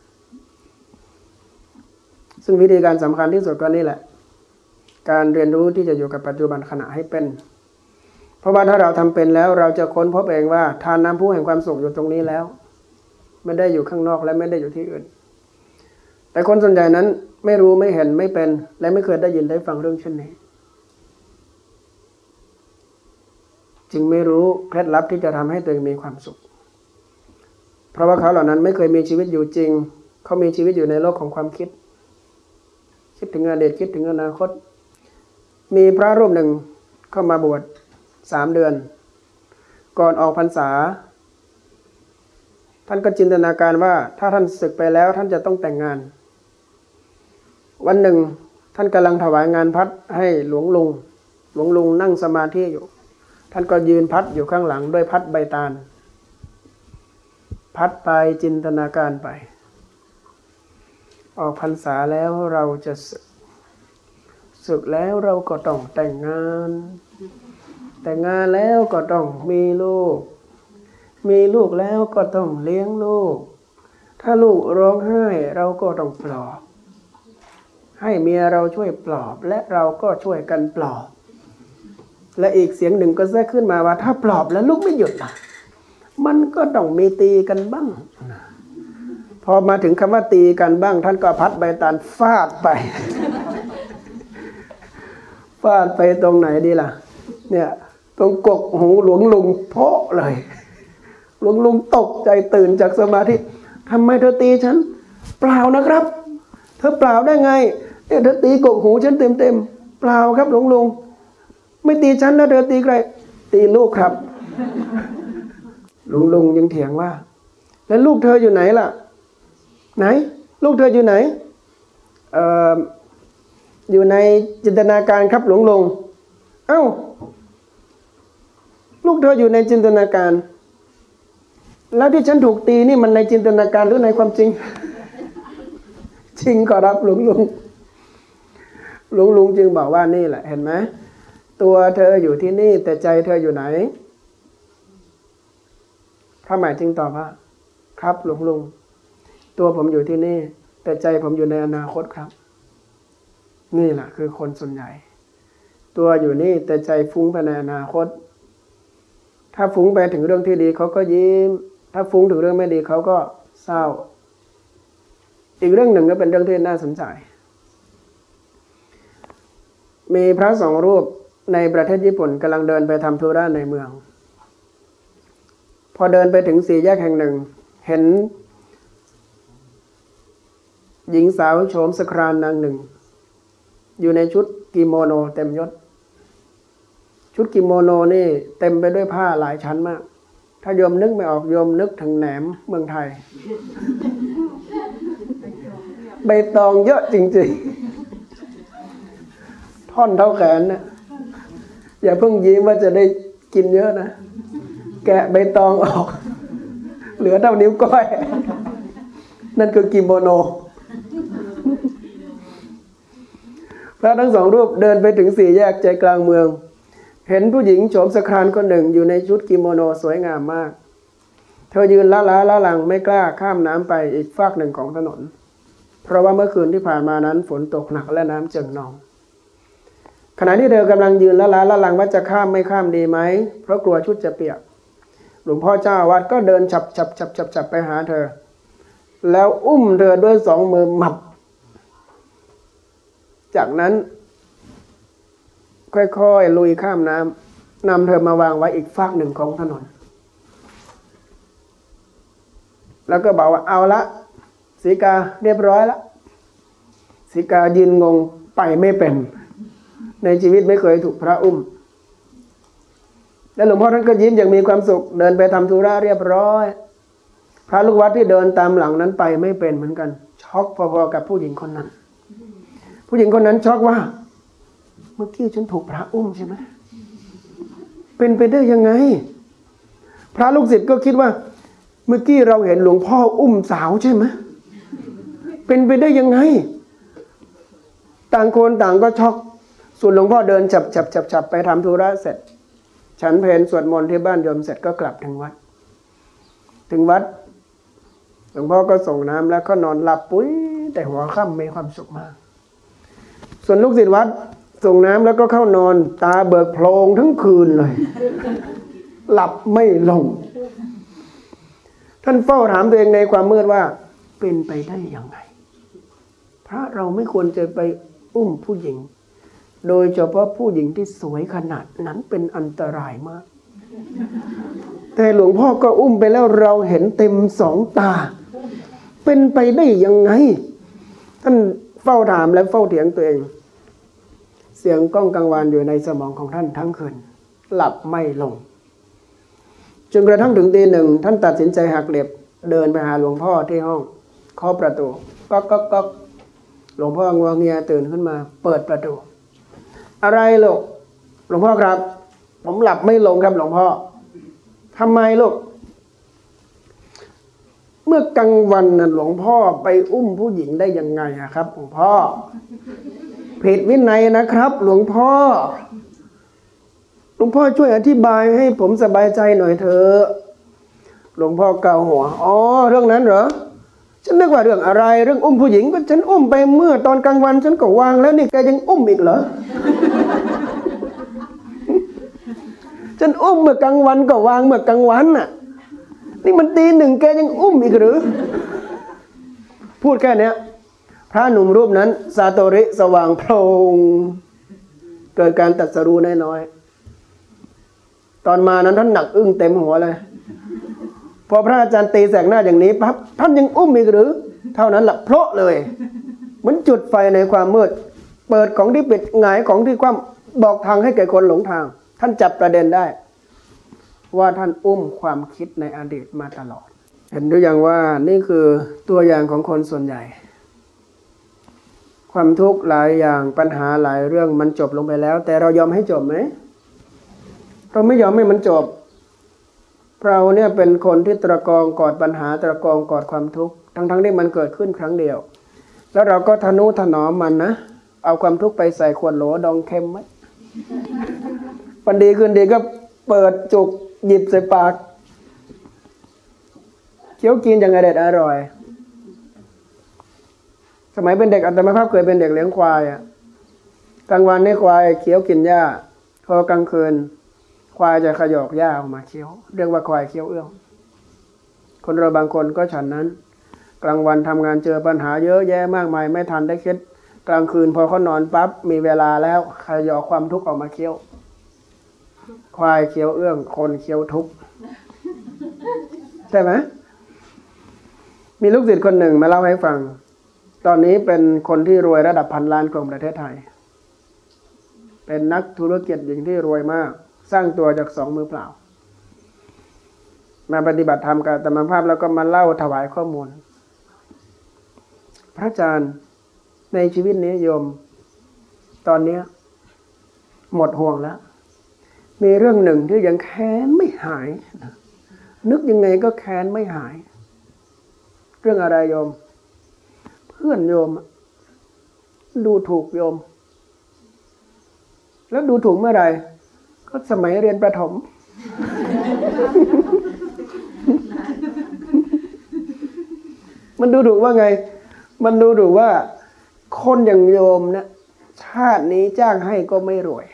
ซึ่งวิธีการสำคัญที่สุดก็นี่แหละ การเรียนรู้ที่จะอยู่กับปัจจุบันขณะให้เป็น เพราะว่าถ้าเราทำเป็นแล้วเราจะค้นพบเองว่า ทานน้ำพุแห่งความสุขอยู่ตรงนี้แล้ว ไม่ได้อยู่ข้างนอกและไม่ได้อยู่ที่อื่น แต่คนส่วนใหญ่นั้นไม่รู้ไม่เห็นไม่เป็น และไม่เคยได้ยินได้ฟังเรื่องเช่นนี้จึงไม่รู้เคล็ดลับที่จะทำให้ตัวเองมีความสุข เพราะว่าเขาเหล่านั้นไม่เคยมีชีวิตอยู่จริง เขามีชีวิตอยู่ในโลกของความคิด คิดถึงอดีตคิดถึงอนาคต มีพระรูปหนึ่งเข้ามาบวชสามเดือน ก่อนออกพรรษา ท่านก็จินตนาการว่าถ้าท่านศึกไปแล้วท่านจะต้องแต่งงาน วันหนึ่งท่านกำลังถวายงานพัดให้หลวงลุง หลวงลุงนั่งสมาธิอยู่ ท่านก็ยืนพัดอยู่ข้างหลังด้วยพัดใบตาล พัดไปจินตนาการไป ออกพรรษาแล้วเราจะศึกศึกแล้วเราก็ต้องแต่งงาน แต่งงานแล้วก็ต้องมีลูก มีลูกแล้วก็ต้องเลี้ยงลูก ถ้าลูกร้องไห้เราก็ต้องปลอบ ให้เมียเราช่วยปลอบและเราก็ช่วยกันปลอบ และอีกเสียงหนึ่งก็แทรกขึ้นมาว่า ถ้าปลอบแล้วลูกไม่หยุดล่ะ มันก็ต้องมีตีกันบ้างพ อมาถึงคำว่าตีกันบ้าง ท่านก็พัดใบตาลฟาดไป ฟาดไปตรงไหนดีล่ะ เนี่ย ตรงกกหูหลวงลุงเพาะเลย หลวงลุงตกใจตื่นจากสมาธิทำไมเธอตีฉัน เปล่านะครับ เธอเปล่าได้ไงเนี่ยเธอตีกกหูฉันเต็มเต็มเปล่าครับ หลวงลุง ไม่ตีฉันนะเธอตีใคร ตีลูกครับหลวงลุงยังเถียงว่า แล้วลูกเธออยู่ไหนล่ะ ไหน ลูกเธออยู่ไหนเอ่ออยู่ในจินตนาการครับหลวงลุงเอ้า ลูกเธออยู่ในจินตนาการ แล้วที่ฉันถูกตีนี่มันในจินตนาการหรือในความจริง จริงก็รับหลวงลุงหลวงลุงจึงบอกว่านี่แหละเห็นไหมตัวเธออยู่ที่นี่ แต่ใจเธออยู่ไหนพระหมายจึงตอบว่า ครับหลวงลุง ตัวผมอยู่ที่นี่ แต่ใจผมอยู่ในอนาคตครับ นี่แหละคือคนส่วนใหญ่ ตัวอยู่นี่แต่ใจฟุ้งไปในอนาคต ถ้าฟุ้งไปถึงเรื่องที่ดีเขาก็ยิ้ม ถ้าฟุ้งถึงเรื่องไม่ดีเขาก็เศร้า อีกเรื่องหนึ่งก็เป็นเรื่องที่น่าสนใจ มีพระสองรูปในประเทศญี่ปุ่นกำลังเดินไปทำธุระในเมือง พอเดินไปถึงสี่แยกแห่งหนึ่ง เห็น หญิงสาวโฉมสครานนางหนึ่ง อยู่ในชุดกิโมโนเต็มยศ ชุดกิโมโนนี่เต็มไปด้วยผ้าหลายชั้นมาก ถ้าโยมนึกไม่ออกโยมนึกถึงแหนมเมืองไทย ใบตองเยอะจริงๆ ท่อนเท่าแขนนะอย่าเพิ่งยิ้มว่าจะได้กินเยอะนะ แกะใบตองออก เหลือเท่านิ้วก้อย นั่นคือกิโมโน พระทั้งสองรูปเดินไปถึงสี่แยกใจกลางเมือง เห็นผู้หญิงโฉมสครานคนหนึ่งอยู่ในชุดกิโมโนสวยงามมาก เธอยืนละล้าละลังไม่กล้าข้ามน้ำไปอีกฝากหนึ่งของถนน เพราะว่าเมื่อคืนที่ผ่านมานั้นฝนตกหนักและน้ำเจิ่งนอง ขณะที่เธอกำลังยืนละล้าละลังว่าจะข้ามไม่ข้ามดีไหม เพราะกลัวชุดจะเปียก หลวงพ่อเจ้าวัดก็เดินฉับฉับฉับฉับฉับไปหาเธอ แล้วอุ้มเธอด้วยสองมือหมับ จากนั้น ค่อยๆลุยข้ามน้ำนำเธอมาวางไว้อีกฝากหนึ่งของถนน แล้วก็บอกว่าเอาละสีกาเรียบร้อยละสีกายืนงงไปไม่เป็น ในชีวิตไม่เคยถูกพระอุ้ม แล้วหลวงพ่อท่านก็ยิ้มอย่างมีความสุข เดินไปทำธุระเรียบร้อย พระลูกวัดที่เดินตามหลังนั้นไปไม่เป็นเหมือนกัน ช็อกพอๆกับผู้หญิงคนนั้น ผู้หญิงคนนั้นช็อกว่า เมื่อกี้ฉันถูกพระอุ้มใช่ไหมเป็นไปได้ยังไง พระลูกศิษย์ก็คิดว่า เมื่อกี้เราเห็นหลวงพ่ออุ้มสาวใช่ไหมเป็นไปได้ยังไง ต่างคนต่างก็ช็อก ส่วนหลวงพ่อเดินจับจับจับจับไปทำธุระเสร็จ ฉันเพลสวดมนต์ที่บ้านโยมเสร็จก็กลับถึงวัด ถึงวัด หลวงพ่อก็ส่งน้ำแล้วก็นอนหลับปุ้ยแต่หัวค่ำมีความสุขมาก ส่วนลูกศิษย์วัดส่งน้ำแล้วก็เข้านอน ตาเบิกโพลงทั้งคืนเลย หลับไม่ลง ท่านเฝ้าถามตัวเองในความมืดว่า เป็นไปได้ยังไง พระเราไม่ควรจะไปอุ้มผู้หญิง โดยเฉพาะผู้หญิงที่สวยขนาดนั้นเป็นอันตรายมาก แต่หลวงพ่อก็อุ้มไปแล้วเราเห็นเต็มสองตา เป็นไปได้ยังไง ท่านเฝ้าถามและเฝ้าเถียงตัวเอง เสียงก้องกังวานอยู่ในสมองของท่านทั้งคืน หลับไม่ลง จนกระทั่งถึงตีหนึ่งท่านตัดสินใจหักเหล็บเดินไปหาหลวงพ่อที่ห้องเคาะประตูก็ก็ก็หลวงพ่องวงเงียตื่นขึ้นมา เปิดประตู อะไรลูกหลวงพ่อครับ ผมหลับไม่ลงครับหลวงพ่อทำไมลูกเมื่อกลางวันน่ะหลวงพ่อไปอุ้มผู้หญิงได้ยังไงอะครับหลวงพ่อ ผิดวินัยนะครับ หลวงพ่อ หลวงพ่อช่วยอธิบายให้ผมสบายใจหน่อยเถอะหลวงพ่อเกาหัวอ๋อเรื่องนั้นเหรอฉันนึกว่าเรื่องอะไร เรื่องอุ้มผู้หญิงก็ฉันอุ้มไปเมื่อตอนกลางวัน ฉันก็วางแล้วนี่แกยังอุ้มอีกเหรอฉันอุ้มเมื่อกลางวันก็วางเมื่อกลางวันน่ะ นี่มันตีหนึ่งแกยังอุ้มอีกหรือ พูดแค่เนี้ย พระหนุ่มรูปนั้นซาโตริสว่างโพลงเกิดการตัดสรู้น้อยๆตอนมานั้นท่านหนักอึ้งเต็มหัวเลย พอพระอาจารย์ตีแสกหน้าอย่างนี้ปั๊บท่านยังอุ้มอีกหรือ เท่านั้นแหละเพราะเลย เหมือนจุดไฟในความมืด เปิดของที่ปิดหงายของที่คว่ำบอกทางให้แก่คนหลงทาง ท่านจับประเด็นได้ ว่าท่านอุ้มความคิดในอดีตมาตลอด เห็นหรือยังว่านี่คือตัวอย่างของคนส่วนใหญ่ ความทุกข์หลายอย่างปัญหาหลายเรื่องมันจบลงไปแล้ว แต่เรายอมให้จบไหมเราไม่ยอมให้มันจบ เราเนี่ยเป็นคนที่ตะกองกอดปัญหาตะกองกอดความทุกข์ทั้งๆที่มันเกิดขึ้นครั้งเดียว แล้วเราก็ทนุถนอมมันนะเอาความทุกข์ไปใส่ขวดโหลดองเค็มไว้วันดีคืนดีก็เปิดจุกหยิบใส่ปากเคี้ยวกินอย่างอร่อยอร่อย มัยเป็นเด็กอัตมาภาพเคยเป็นเด็กเลี้ยงควายอะกลางวันให้ควายเคี้ยวกินหญ้า พอกลางคืน ควายจะขยอกหญ้าออกมาเคี้ยว เรียกว่าควายเคี้ยวเอื้อง คนเราบางคนก็ฉันนั้น กลางวันทำงานเจอปัญหาเยอะแยะมากมายไม่ทันได้คิด กลางคืนพอเขานอนปั๊บมีเวลาแล้วขยอกความทุกข์ออกมาเคี้ยว ควายเคี้ยวเอื้อง คนเคี้ยวทุกข์ใช่ไหมมีลูกศิษย์คนหนึ่งมาเล่าให้ฟัง ตอนนี้เป็นคนที่รวยระดับพันล้านของประเทศไทย เป็นนักธุรกิจหญิงที่รวยมาก สร้างตัวจากสองมือเปล่า มาปฏิบัติธรรมกับธรรมภาพแล้วก็มาเล่าถวายข้อมูล พระอาจารย์ในชีวิตนี้โยม ตอนนี้หมดห่วงแล้ว มีเรื่องหนึ่งที่ยังแค้นไม่หาย นึกยังไงก็แค้นไม่หาย เรื่องอะไรโยม พื่อนโยม ดูถูกโยม แล้วดูถูกเมื่อไหร่ ก็สมัยเรียนประถม มันดูถูกว่าไง มันดูถูกว่า คนอย่างโยมนะชาตินี้จ้างให้ก็ไม่รวย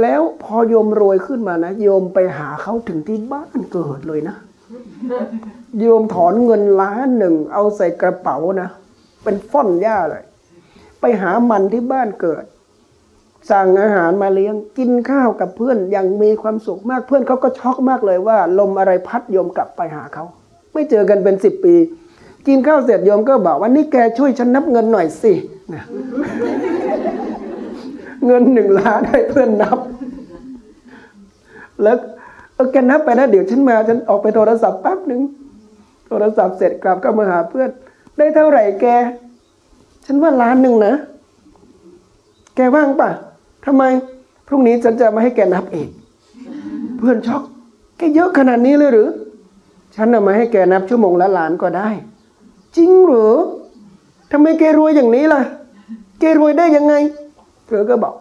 แล้วพอโยมรวยขึ้นมานะ โยมไปหาเขาถึงที่บ้านเกิดเลยนะ โยมถอนเงินล้านหนึ่ง เอาใส่กระเป๋านะ เป็นฟ่อนหญ้าเลย ไปหามันที่บ้านเกิด สั่งอาหารมาเลี้ยงกินข้าวกับเพื่อนอย่างมีความสุขมากเพื่อนเขาก็ช็อกมากเลยว่า ลมอะไรพัดโยมกลับไปหาเขาไม่เจอกันเป็นสิบปี กินข้าวเสร็จโยมก็บอกว่านี่แกช่วยฉันนับเงินหน่อยสินะเงินหนึ่งล้านให้เพื่อนนับ แล้วเออแกนับไปนะเดี๋ยวฉันมาฉันออกไปโทรศัพท์แป๊บหนึ่ง ทรศัพท์เสร็จกลับก็มาหาเพื่อน ได้เท่าไหร่แก ฉันว่าล้านหนึ่งนะ แกว่างปะทำไม พรุ่งนี้ฉันจะมาให้แกนับเองเพื่อนช็อกแกเยอะขนาดนี้เลยหรือ ฉันเอามาให้แกนับชั่วโมงละล้านก็ได้ จริงหรือทำไมแกรวยอย่างนี้ล่ะ แกรวยได้ยังไง เธอก็บอก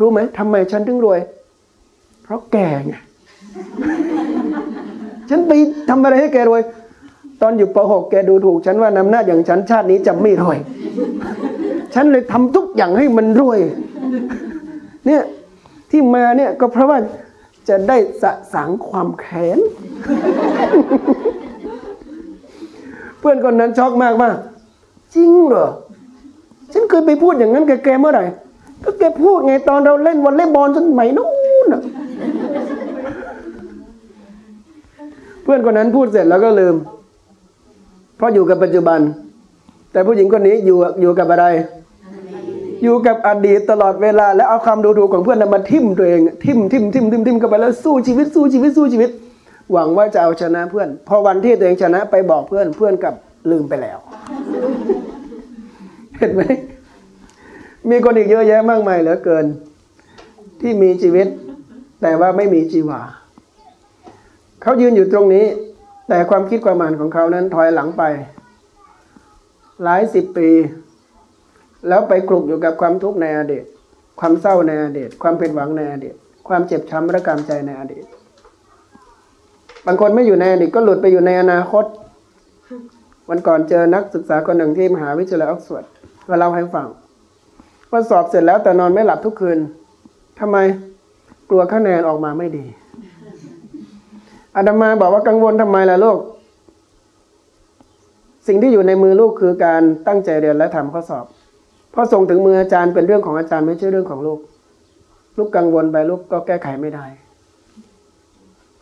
รู้ไหมทำไมฉันถึงรวย เพราะแกไง ฉันไปทำอะไรให้แกรวย ตอนอยู่ป .6 แกดูถูกฉันว่านำหน้าอย่างฉันชาตินี้จะไม่รวย ฉันเลยทำทุกอย่างให้มันรวย เนี่ยที่มาเนี่ยก็เพราะว่าจะได้สะสางความแค้น เพื่อนคนนั้นช็อกมากมากจริงเหรอ ฉันเคยไปพูดอย่างนั้นกับแกเมื่อไหร่ ก็แกพูดไงตอนเราเล่นวอลเลย์บอลจนใหม่นู้นเพื่อนคนนั้นพูดเสร็จแล้วก็ลืม เพราะอยู่กับปัจจุบัน แต่ผู้หญิงคนนี้อยู่อยู่กับอะไร อยู่กับอดีตตลอดเวลา แล้วเอาความดูถูกของเพื่อนมาทิมตัวเองทิมทิมทิมทิมทิมเข้าไปแล้วสู้ชีวิตสู้ชีวิตสู้ชีวิต หวังว่าจะเอาชนะเพื่อน พอวันที่ตัวเองชนะไปบอกเพื่อนเพื่อนกับลืมไปแล้ว เห็นไหมมีคนอีกเยอะแยะมากมายเหลือเกิน ที่มีชีวิต แต่ว่าไม่มีชีวาเขายืนอยู่ตรงนี้ แต่ความคิดความอ่านของเขานั้นถอยหลังไป หลายสิบปี แล้วไปกลุกอยู่กับความทุกข์ในอดีต ความเศร้าในอดีต ความผิดหวังในอดีต ความเจ็บช้ำระกำใจในอดีต บางคนไม่อยู่ในอดีตก็หลุดไปอยู่ในอนาคต วันก่อนเจอนักศึกษาคนหนึ่งที่มหาวิทยาลัยออกซฟอร์ดมาเล่าให้ฟังว่าสอบเสร็จแล้วแต่นอนไม่หลับทุกคืนทำไมกลัวคะแนนออกมาไม่ดี อาดามาบอกว่ากังวลทำไมล่ะลูก สิ่งที่อยู่ในมือลูกคือการตั้งใจเรียนและทำข้อสอบพอส่งถึงมืออาจารย์เป็นเรื่องของอาจารย์ไม่ใช่เรื่องของลูก ลูกกังวลไปลูกก็แก้ไขไม่ได้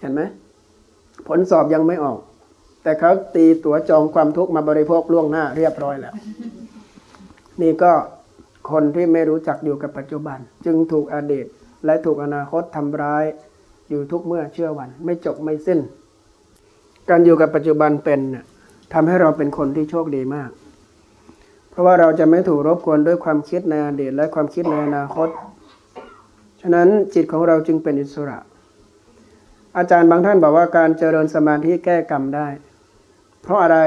เห็นไหมผลสอบยังไม่ออก แต่เขาตีตัวจองความทุกข์มาบริโภคล่วงหน้าเรียบร้อยแล้ว นี่ก็คนที่ไม่รู้จักอยู่กับปัจจุบัน จึงถูกอดีตและถูกอนาคตทำร้าย อยู่ทุกเมื่อเชื่อวัน ไม่จบไม่สิ้น การอยู่กับปัจจุบันเป็นทำให้เราเป็นคนที่โชคดีมาก เพราะว่าเราจะไม่ถูกรบกวนด้วยความคิดในอดีตและความคิดในอนาคต ฉะนั้นจิตของเราจึงเป็นอิสระ อาจารย์บางท่านบอกว่าการเจริญสมาธิแก้กรรมได้ เพราะอะไร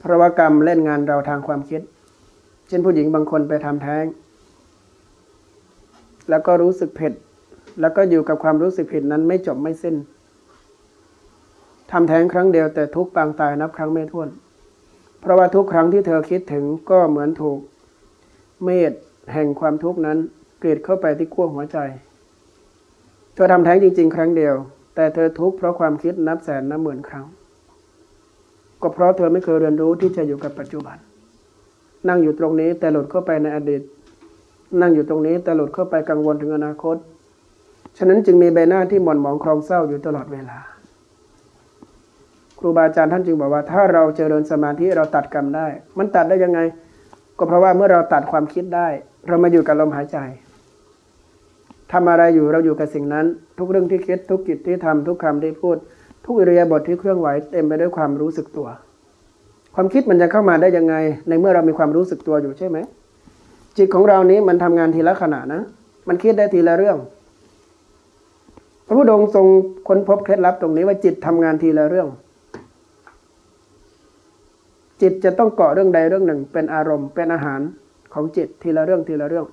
เพราะว่ากรรมเล่นงานเราทางความคิด เช่นผู้หญิงบางคนไปทำแท้ง แล้วก็รู้สึกเผ็ด แล้วก็อยู่กับความรู้สึกผิดนั้นไม่จบไม่สิ้นทำแท้งครั้งเดียวแต่ทุกปางตายนับครั้งไม่ถ้วน เพราะว่าทุกครั้งที่เธอคิดถึงก็เหมือนถูก เมตแห่งความทุกข์นั้นกรีดเข้าไปที่ขั้วหัวใจ เธอทำแท้งจริง ๆ ครั้งเดียว แต่เธอทุกข์เพราะความคิดนับแสนนับหมื่นครั้ง ก็เพราะเธอไม่เคยเรียนรู้ที่จะอยู่กับปัจจุบัน นั่งอยู่ตรงนี้แต่หลุดเข้าไปในอดีต นั่งอยู่ตรงนี้แต่หลุดเข้าไปกังวลถึงอนาคต ฉะนั้นจึงมีใบหน้าที่หม่นหมองคลองเศร้าอยู่ตลอดเวลา ครูบาอาจารย์ท่านจึงบอกว่า ถ้าเราเจริญสมาธิเราตัดกรรมได้ มันตัดได้ยังไง ก็เพราะว่าเมื่อเราตัดความคิดได้ เรามาอยู่กับลมหายใจทำอะไรอยู่เราอยู่กับสิ่งนั้น ทุกเรื่องที่คิดทุกกิจที่ทำทุกคำที่พูด ทุกอิริยาบถทที่เคลื่อนไหวเต็มไปด้วยความรู้สึกตัว ความคิดมันจะเข้ามาได้ยังไง ในเมื่อเรามีความรู้สึกตัวอยู่ใช่ไหมจิตของเรานี้มันทำงานทีละขณะนะ มันคิดได้ทีละเรื่อง พระพุทธองค์ทรงค้นพบเคล็ดลับตรงนี้ว่าจิตทำงานทีละเรื่อง จิตจะต้องเกาะเรื่องใดเรื่องหนึ่ง เป็นอารมณ์เป็นอาหารของจิตทีละเรื่องทีละเรื่อง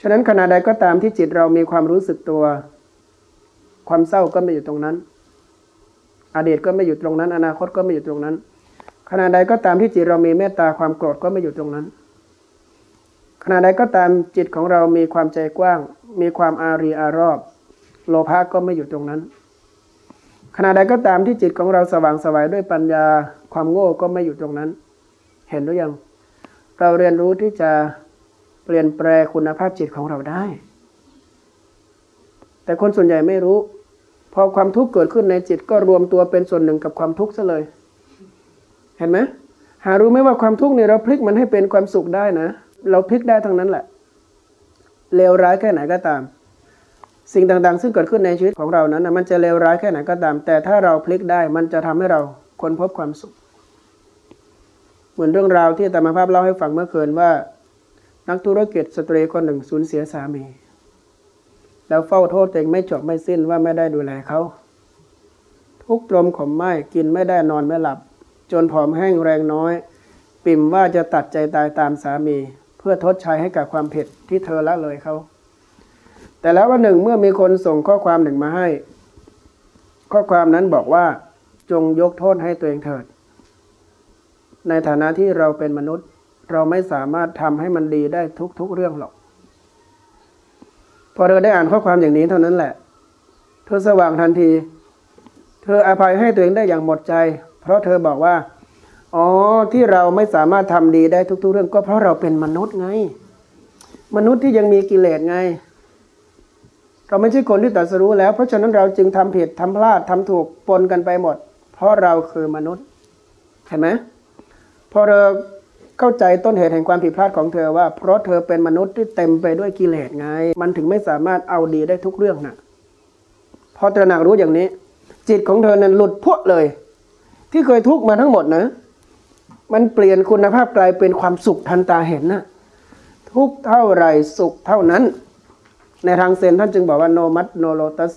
ฉะนั้นขณะใดก็ตามที่จิตเรามีความรู้สึกตัว ความเศร้าก็ไม่อยู่ตรงนั้น อดีตก็ไม่อยู่ตรงนั้น อนาคตก็ไม่อยู่ตรงนั้น ขณะใดก็ตามที่จิตเรามีเมตตาความโกรธก็ไม่อยู่ตรงนั้น ขณะใดก็ตามจิตของเรามีความใจกว้าง มีความอารีอารอบ โลภะก็ไม่อยู่ตรงนั้น ขณะใดก็ตามที่จิตของเราสว่างสวัยด้วยปัญญาความโง่ก็ไม่อยู่ตรงนั้น เห็นหรือยัง เราเรียนรู้ที่จะเปลี่ยนแปลคุณภาพจิตของเราได้ แต่คนส่วนใหญ่ไม่รู้ พอความทุกข์เกิดขึ้นในจิตก็รวมตัวเป็นส่วนหนึ่งกับความทุกข์ซะเลย เห็นไหมหารู้ไหมว่าความทุกข์เนี่ยเราพลิกมันให้เป็นความสุขได้นะ เราพลิกได้ทั้งนั้นแหละเลวร้ายแค่ไหนก็ตาม สิ่งต่างๆ ซึ่งเกิดขึ้นในชีวิตของเรานั้นมันจะเลวร้ายแค่ไหนก็ตาม แต่ถ้าเราพลิกได้มันจะทำให้เราค้นพบความสุข เหมือนเรื่องราวที่ตามาภาพเล่าให้ฟังเมื่อคืนว่า นักธุรกิจสตรีคนหนึ่งสูญเสียสามี แล้วเฝ้าโทษตัวเองไม่จบไม่สิ้นว่าไม่ได้ดูแลเขาทุกตรมขมไม่กินไม่ได้นอนไม่หลับ จนผอมแห้งแรงน้อย ปิ่มว่าจะตัดใจตายตามสามี เพื่อทดใช้ให้กับความผิดที่เธอละเลยเขา แต่แล้ววันหนึ่งเมื่อมีคนส่งข้อความหนึ่งมาให้ ข้อความนั้นบอกว่า จงยกโทษให้ตัวเองเถิด ในฐานะที่เราเป็นมนุษย์ เราไม่สามารถทำให้มันดีได้ทุกๆเรื่องหรอก พอเธอได้อ่านข้อความอย่างนี้เท่านั้นแหละ เธอสว่างทันที เธออภัยให้ตัวเองได้อย่างหมดใจ เพราะเธอบอกว่า อ๋อที่เราไม่สามารถทำดีได้ทุก ๆ เรื่อง ก็เพราะเราเป็นมนุษย์ไง มนุษย์ที่ยังมีกิเลสไง เราไม่ใช่คนที่ตรัสรู้แล้ว เพราะฉะนั้นเราจึงทำผิดทำพลาดทำถูกปนกันไปหมด เพราะเราคือมนุษย์ เห็นไหมพอเราเข้าใจต้นเหตุแห่งความผิดพลาดของเธอว่า เพราะเธอเป็นมนุษย์ที่เต็มไปด้วยกิเลสไง มันถึงไม่สามารถเอาดีได้ทุกเรื่องนะพอตระหนักรู้อย่างนี้ จิตของเธอนั้นหลุดพวดเลย ที่เคยทุกข์มาทั้งหมดนะ มันเปลี่ยนคุณภาพกลายเป็นความสุขทันตาเห็นนะทุกเท่าไรสุขเท่านั้น ในทางเซนท่านจึงบอกว่าโนมัตโนโลตัส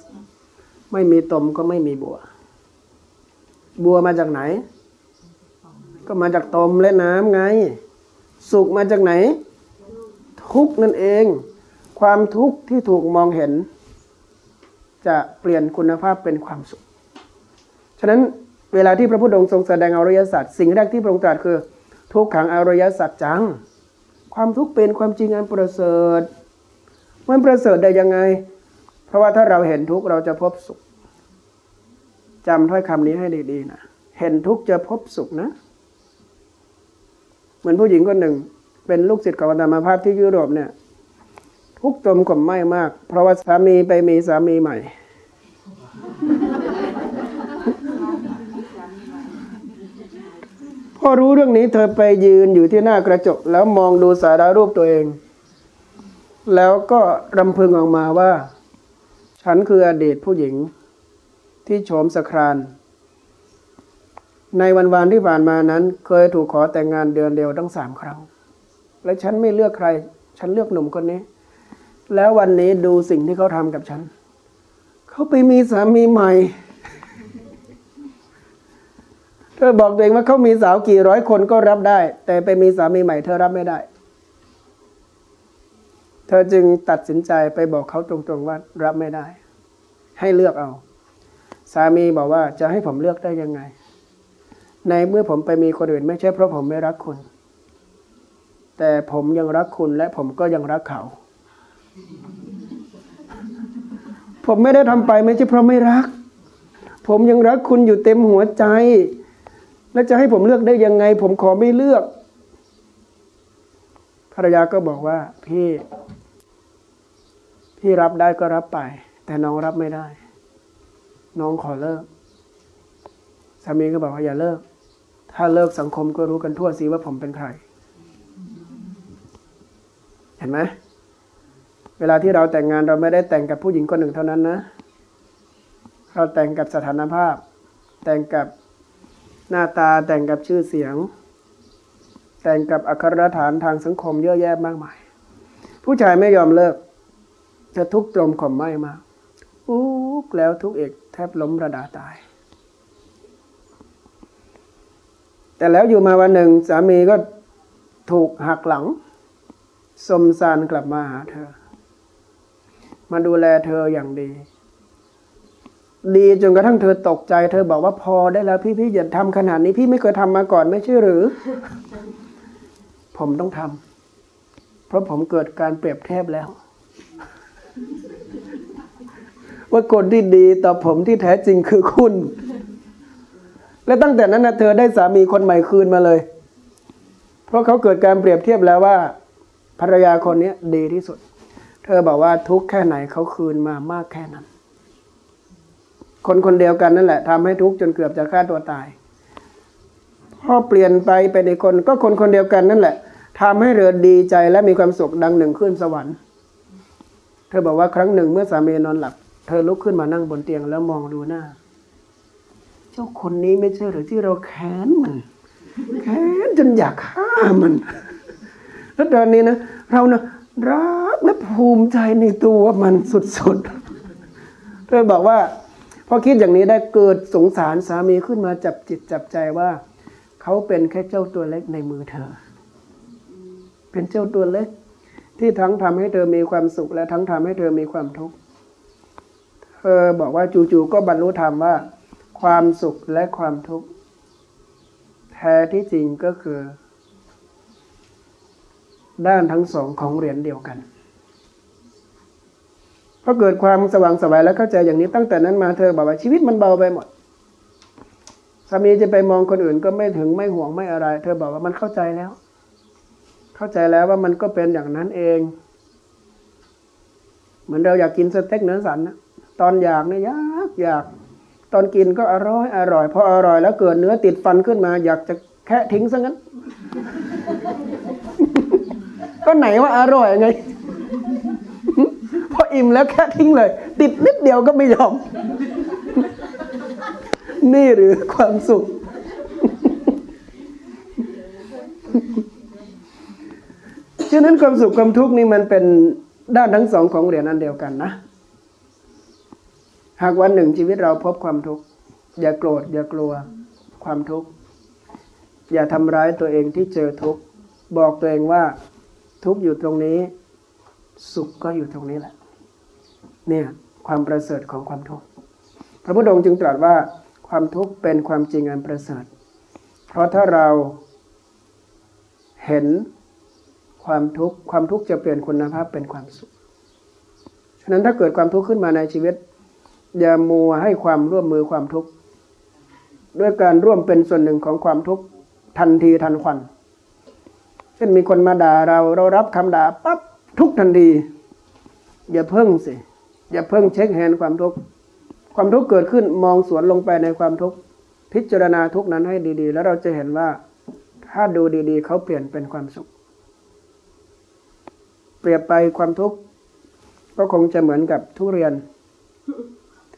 ไม่มีตมก็ไม่มีบัว บัวมาจากไหน ก็มาจากตมและน้ำไง สุขมาจากไหน ทุกนั่นเอง ความทุกข์ที่ถูกมองเห็น จะเปลี่ยนคุณภาพเป็นความสุข ฉะนั้นเวลาที่พระพุทธองค์ทรงแสดงอริยสัจสิ่งแรกที่พระองค์ตรัสคือ ทุกขังอริยสัจจัง ความทุกข์เป็นความจริงอันประเสริฐ มันประเสริฐได้ยังไง เพราะว่าถ้าเราเห็นทุกข์เราจะพบสุขจำถ้อยคำนี้ให้ดีๆนะเห็นทุกข์จะพบสุขนะ เหมือนผู้หญิงคนหนึ่ง เป็นลูกศิษย์ของธรรมภาพที่ยุโรปเนี่ย ทุกข์จมกับไม่มาก เพราะว่าสามีไปมีสามีใหม่ พอรู้เรื่องนี้เธอไปยืนอยู่ที่หน้ากระจก แล้วมองดูสารารูปตัวเอง แล้วก็รำพึงออกมาว่า ฉันคืออดีตผู้หญิงที่โฉมสคราน ในวันวานที่ผ่านมานั้น เคยถูกขอแต่งงานเดือนเดียวตั้งสามครั้ง และฉันไม่เลือกใคร ฉันเลือกหนุ่มคนนี้ แล้ววันนี้ดูสิ่งที่เขาทำกับฉัน เขาไปมีสามีใหม่เธอบอกตัวเองว่าเขามีสาวกี่ร้อยคนก็รับได้ แต่ไปมีสามีใหม่เธอรับไม่ได้ เธอจึงตัดสินใจไปบอกเขาตรงๆว่ารับไม่ได้ ให้เลือกเอา สามีบอกว่าจะให้ผมเลือกได้ยังไง ในเมื่อผมไปมีคนอื่น ไม่ใช่เพราะผมไม่รักคุณ แต่ผมยังรักคุณและผมก็ยังรักเขา ผมไม่ได้ทำไปไม่ใช่เพราะไม่รัก ผมยังรักคุณอยู่เต็มหัวใจ แล้วจะให้ผมเลือกได้ยังไง ผมขอไม่เลือกภรรยาก็บอกว่าพี่ พี่รับได้ก็รับไป แต่น้องรับไม่ได้ น้องขอเลิกสามีก็บอกว่าอย่าเลิก ถ้าเลิกสังคมก็รู้กันทั่วสิว่าผมเป็นใคร เห็นไหมเวลาที่เราแต่งงานเราไม่ได้แต่งกับผู้หญิงคนหนึ่งเท่านั้นนะ เราแต่งกับสถานภาพ แต่งกับหน้าตาแต่งกับชื่อเสียง แต่งกับอัครฐานทางสังคมเยอะแยะมากมาย ผู้ชายไม่ยอมเลิก จะทุกข์จมข่มไม่มากอุ๊กแล้วทุกเอกแทบล้มระดาตาย แต่แล้วอยู่มาวันหนึ่งสามีก็ถูกหักหลัง สมสารกลับมาหาเธอ มาดูแลเธออย่างดี ดีจนกระทั่งเธอตกใจ เธอบอกว่าพอได้แล้วพี่พี่อย่าทำขนาดนี้พี่ไม่เคยทำมาก่อนไม่ใช่หรือ ผมต้องทำเพราะผมเกิดการเปรียบเทียบแล้ว ว่าคนที่ดีต่อผมที่แท้จริงคือคุณ และตั้งแต่นั้นนะเธอได้สามีคนใหม่คืนมาเลย เพราะเขาเกิดการเปรียบเทียบแล้วว่า ภรรยาคนนี้ดีที่สุด เธอบอกว่าทุกแค่ไหนเขาคืนมามากแค่นั้น คนคนเดียวกันนั่นแหละทำให้ทุกจนเกือบจะฆ่าตัวตายพอเปลี่ยนไปเป็นอีกคนก็คนคนเดียวกันนั่นแหละทำให้เรือดีใจและมีความสุขดังหนึ่งขึ้นสวรรค์ เธอบอกว่าครั้งหนึ่งเมื่อสามีนอนหลับ เธอลุกขึ้นมานั่งบนเตียงแล้วมองดูหน้า เจ้าคนนี้ไม่ใช่หรือที่เราแค้นมัน แค้นจนอยากฆ่ามัน แล้วตอนนี้นะเรานะรักและภูมิใจในตัวมันสุดๆ เธอบอกว่าพอคิดอย่างนี้ได้เกิดสงสารสามีขึ้นมาจับจิตจับใจว่า เขาเป็นแค่เจ้าตัวเล็กในมือเธอ เป็นเจ้าตัวเล็ก ที่ทั้งทำให้เธอมีความสุข และทั้งทำให้เธอมีความทุกข์ เธอบอกว่าจู่ๆก็บรรลุธรรมว่า ความสุขและความทุกข์แท้ที่จริงก็คือ ด้านทั้งสองของเหรียญเดียวกันพอเกิดความสว่างสวายแล้วเข้าใจอย่างนี้ตั้งแต่นั้นมาเธอบอกว่าชีวิตมันเบาไปหมดสามีจะไปมองคนอื่นก็ไม่ถึงไม่ห่วงไม่อะไร เธอบอกว่ามันเข้าใจแล้ว เข้าใจแล้วว่ามันก็เป็นอย่างนั้นเอง เหมือนเราอยากกินสเต็กเนื้อสันนะตอนอยากเนี่ยอยากอยาก ตอนกินก็อร่อยอร่อยพออร่อย แล้วเกิดเนื้อติดฟันขึ้นมา อยากจะแค่ทิ้งซะงั้น ก็ไหนว่าอร่อยไงพออิ่มแล้วแค่ทิ้งเลย ติดนิดเดียวก็ไม่ยอม นี่หรือความสุข ฉะนั้นความสุขความทุกข์นี่มันเป็นด้านทั้งสองของเหรียญอันเดียวกันนะ หากวันหนึ่งชีวิตเราพบความทุกข์อย่าโกรธ อย่ากลัว ความทุกข์อย่าทำร้ายตัวเองที่เจอทุกข์บอกตัวเองว่า ทุกข์อยู่ตรงนี้ สุขก็อยู่ตรงนี้แหละ เนี่ยความประเสริฐของความทุกข์พระพุทธองค์จึงตรัสว่าความทุกข์เป็นความจริงอันประเสริฐ เพราะถ้าเราเห็น ความทุกข์ความทุกข์จะเปลี่ยนคุณภาพเป็นความสุข ฉะนั้นถ้าเกิดความทุกข์ขึ้นมาในชีวิต อย่ามัวให้ความร่วมมือความทุกข์ด้วยการร่วมเป็นส่วนหนึ่งของความทุกข์ทันทีทันควัน เช่นมีคนมาด่าเราเรารับคำด่าปั๊บทุกทันที อย่าเพิ่งสิ อย่าเพิ่งเช็คแฮนความทุกข์ความทุกข์เกิดขึ้นมองสวนลงไปในความทุกข์พิจารณาทุกนั้นให้ดีๆ แล้วเราจะเห็นว่าถ้าดูดีๆ เขาเปลี่ยนเป็นความสุข รียบไปความทุกข์ก็คงจะเหมือนกับทุเรียน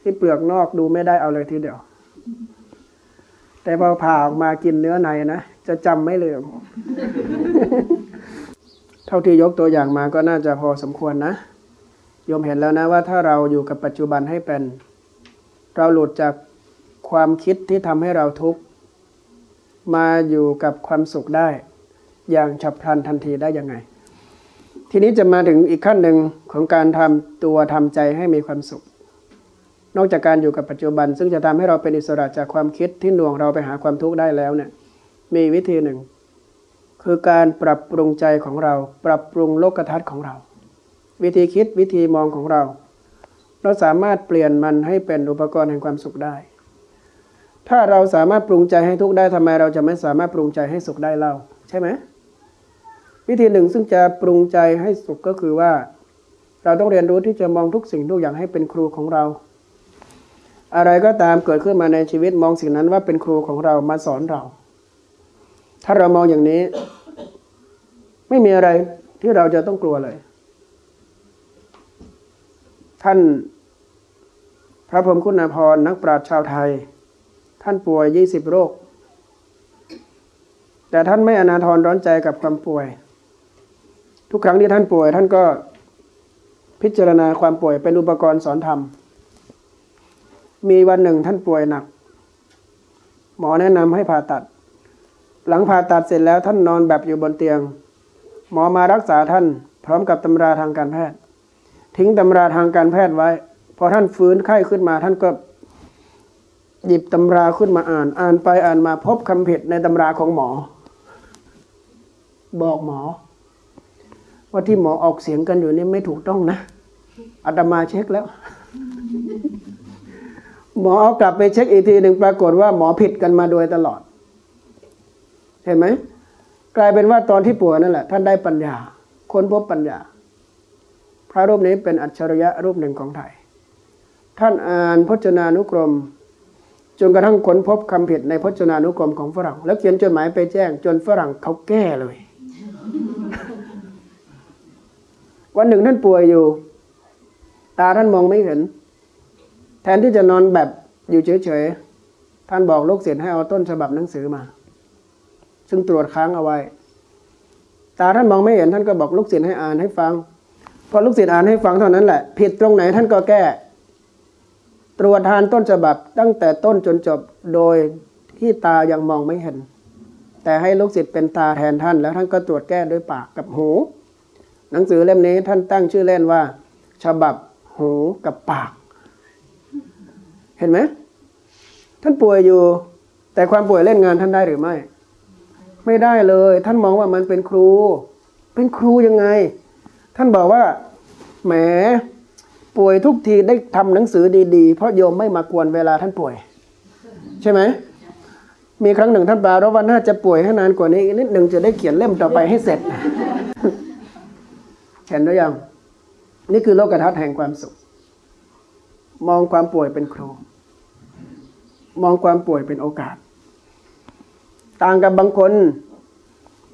ที่เปลือกนอกดูไม่ได้เอาเลยทีเดียว แต่พอผ่าออกมากินเนื้อในนะจะจำไม่ลืม เท่าที่ยกตัวอย่างมาก็น่าจะพอสมควรนะโยมเห็นแล้วนะว่าถ้าเราอยู่กับปัจจุบันให้เป็น เราหลุดจากความคิดที่ทำให้เราทุกข์มาอยู่กับความสุขได้ อย่างฉับพลันทันทีได้ยังไง ทีนี้จะมาถึงอีกขั้นหนึ่งของการทำตัวทำใจให้มีความสุข นอกจากการอยู่กับปัจจุบัน ซึ่งจะทำให้เราเป็นอิสระจากความคิดที่หน่วงเราไปหาความทุกข์ได้แล้วเนี่ยมีวิธีหนึ่ง คือการปรับปรุงใจของเรา ปรับปรุงโลกทัศน์ของเรา วิธีคิดวิธีมองของเรา เราสามารถเปลี่ยนมันให้เป็นอุปกรณ์แห่งความสุขได้ ถ้าเราสามารถปรุงใจให้ทุกข์ได้ทำไมเราจะไม่สามารถปรุงใจให้สุขได้เล่า ใช่ไหม วิธีหนึ่งซึ่งจะปรุงใจให้สุขก็คือว่า เราต้องเรียนรู้ที่จะมองทุกสิ่งทุกอย่างให้เป็นครูของเรา อะไรก็ตามเกิดขึ้นมาในชีวิตมองสิ่งนั้นว่าเป็นครูของเรามาสอนเรา ถ้าเรามองอย่างนี้ ไม่มีอะไรที่เราจะต้องกลัวเลย ท่านพระพรหมคุณาภรณ์นักปราชญ์ชาวไทย ท่านป่วยยี่สิบโรค แต่ท่านไม่อนาทรร้อนใจกับความป่วย ทุกครั้งที่ท่านป่วย ท่านก็พิจารณาความป่วยเป็นอุปกรณ์สอนธรรม มีวันหนึ่งท่านป่วยหนัก หมอแนะนำให้ผ่าตัด หลังผ่าตัดเสร็จแล้วท่านนอนแบบอยู่บนเตียง หมอมารักษาท่าน พร้อมกับตำราทางการแพทย์ ทิ้งตำราทางการแพทย์ไว้ พอท่านฟื้นไข้ขึ้นมาท่านก็หยิบตำราขึ้นมาอ่าน อ่านไปอ่านมาพบคำผิดในตำราของหมอ บอกหมอ ว่าที่หมอออกเสียงกันอยู่นี่ไม่ถูกต้องนะอาตมาเช็คแล้ว หมอเอากลับไปเช็คอีกทีหนึ่งปรากฏว่าหมอผิดกันมาโดยตลอด เห็นไหมกลายเป็นว่าตอนที่ป่วยนั่นแหละ ท่านได้ปัญญา ค้นพบปัญญา พระรูปนี้เป็นอัจฉริยะรูปหนึ่งของไทย ท่านอ่านพจนานุกรมจนกระทั่งค้นพบคำผิดในพจนานุกรมของฝรั่ง แล้วเขียนจดหมายไปแจ้ง จนฝรั่งเขาแก้เลย วันหนึ่งท่านป่วยอยู่ ตาท่านมองไม่เห็น แทนที่จะนอนแบบอยู่เฉยๆท่านบอกลูกศิษย์ให้เอาต้นฉบับหนังสือมา ซึ่งตรวจค้างเอาไว้ ตาท่านมองไม่เห็นท่านก็บอกลูกศิษย์ให้อ่านให้ฟังพอลูกศิษย์อ่านให้ฟังเท่านั้นแหละ ผิดตรงไหนท่านก็แก้ ตรวจทานต้นฉบับตั้งแต่ต้นจนจบโดยที่ตายังมองไม่เห็น แต่ให้ลูกศิษย์เป็นตาแทนท่าน แล้วท่านก็ตรวจแก้ด้วยปากกับหู หนังสือเล่มนี้ท่านตั้งชื่อเล่นว่า ฉบับหูกับปาก เห็นไหมท่านป่วยอยู่ แต่ความป่วยเล่นงานท่านได้หรือไม่ ไม่ได้เลย ท่านมองว่ามันเป็นครู เป็นครูยังไง ท่านบอกว่าแหมป่วยทุกทีได้ทำหนังสือดีๆ เพราะโยมไม่มากวนเวลาท่านป่วย ใช่ไหมมีครั้งหนึ่งท่านปารว่าน่าจะป่วยให้นานกว่านี้นิดหนึ่งจะได้เขียนเล่มต่อไปให้เสร็จ เห็นหรือยัง นี่คือโลกทัศน์แห่งความสุข มองความป่วยเป็นครู มองความป่วยเป็นโอกาส ต่างกับบางคน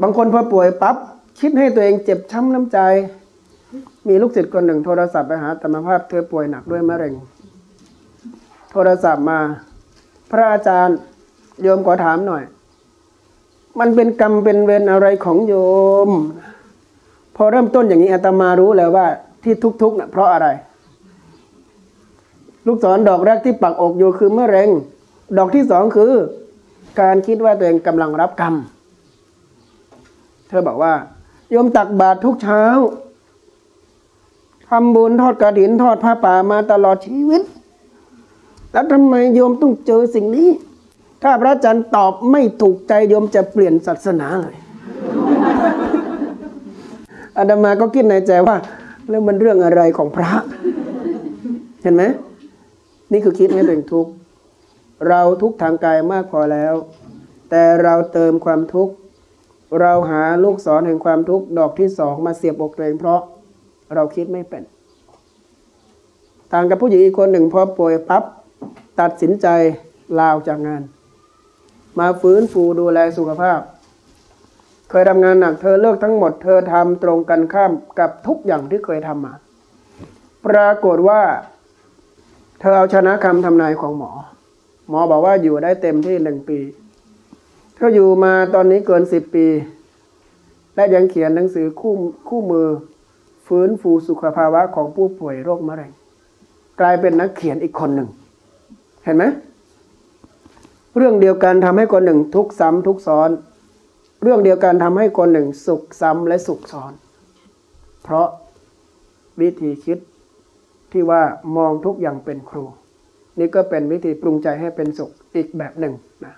บางคนพอป่วยปับ๊บคิดให้ตัวเองเจ็บช้ำน้ำใจ มีลูกศิษย์คนหนึ่งโทรศัพท์ไปหาธรรมภาพเธอป่วยหนักด้วยมะเร็ง โทรศัพท์มา พระอาจารย์โยมขอถามหน่อย มันเป็นกรรมเป็นเวรอะไรของโยม พอเริ่มต้นอย่างนี้อาตมารู้แล้วว่าที่ทุกข์ๆนะ่ะเพราะอะไร ลูกศรดอกแรกที่ปักอกอยู่คือเมะเร็ง ดอกที่สองคือ การคิดว่าตัวเองกำลังรับกรรม เธอบอกว่าโยมตักบาตรทุกเช้าทำบุญทอดกระถินทอดผ้าป่ามาตลอดชีวิต แล้วทำไมโยมต้องเจอสิ่งนี้ ถ้าพระอาจารย์ตอบไม่ถูกใจโยมจะเปลี่ยนศาสนาเลย อาดามาก็คิดในใจว่า แล้วมันเรื่องอะไรของพระ เห็นไหมนี่คือคิดให้ตัวเองทุกข์เราทุกข์ทางกายมากพอแล้ว แต่เราเติมความทุกข์เราหาลูกศรแห่งความทุกข์ดอกที่สองมาเสียบอกตัวเองเพราะเราคิดไม่เป็น ต่างกับผู้หญิงอีกคนหนึ่งพอป่วยปับ๊บตัดสินใจลาออกจากงาน มาฟื้นฟูดูแลสุขภาพ เคยทำงานหนักเธอเลิกทั้งหมด เธอทำตรงกันข้ามกับทุกอย่างที่เคยทำมา ปรากฏว่า เธอเอาชนะคำทำนายของหมอ หมอบอกว่าอยู่ได้เต็มที่หนึ่งปี เธออยู่มาตอนนี้เกินสิบปี และยังเขียนหนังสือคู่คู่มือ ฟื้นฟูสุขภาวะของผู้ป่วยโรคมะเร็งกลายเป็นนักเขียนอีกคนหนึ่ง เห็นไหมเรื่องเดียวกันทำให้คนหนึ่งทุกซ้ำทุกซ้อน เรื่องเดียวกันทำให้คนหนึ่งสุขซ้ำและสุขซ้อน เพราะวิธีคิดที่ว่ามองทุกอย่างเป็นครู นี่ก็เป็นวิธีปรุงใจให้เป็นสุขอีกแบบหนึ่งนะ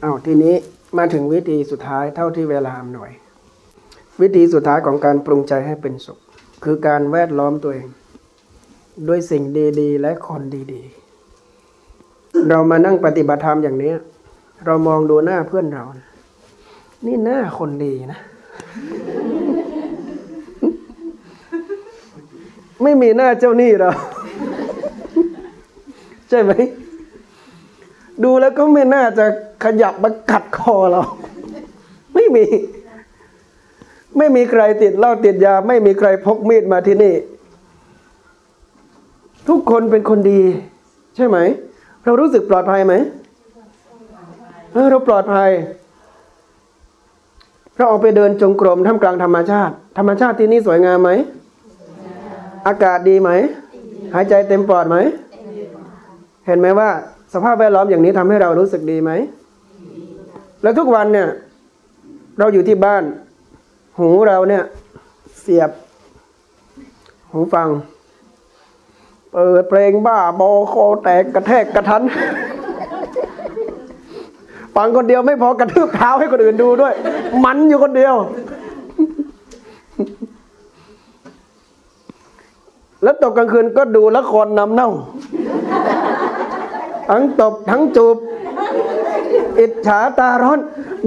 เอาทีนี้มาถึงวิธีสุดท้ายเท่าที่เวลาอำนวย วิธีสุดท้ายของการปรุงใจให้เป็นสุข คือการแวดล้อมตัวเอง ด้วยสิ่งดีๆ และคนดีๆ เรามานั่งปฏิบัติธรรมอย่างนี้ เรามองดูหน้าเพื่อนเรานะ นี่หน้าคนดีนะ ไม่มีหน้าเจ้าหนี้เราใช่ไหม ดูแล้วก็ไม่น่าจะขยับมากัดคอเรา ไม่มี ไม่มีใครติดเหล้าติดยา ไม่มีใครพกมีดมาที่นี่ ทุกคนเป็นคนดี ใช่ไหม เรารู้สึกปลอดภัยไหมเออเราปลอดภัย เราออกไปเดินจงกรมท่ามกลางธรรมชาติ ธรรมชาติที่นี่สวยงามไหม อากาศดีไหม หายใจเต็มปอดไหม เห็นไหมว่า สภาพแวดล้อมอย่างนี้ทำให้เรารู้สึกดีไหม แล้วทุกวันเนี่ย เราอยู่ที่บ้าน หูเราเนี่ย เสียบ หูฟัง เปิดเพลงบ้าบอคอแตกกระแทกกระทัน ฟังคนเดียวไม่พอกระทืบเท้าให้คนอื่นดูด้วย มันอยู่คนเดียว แล้วตกกลางคืนก็ดูละครนำเน่า ทั้งตบทั้งจูบ อิจฉาตาร้อน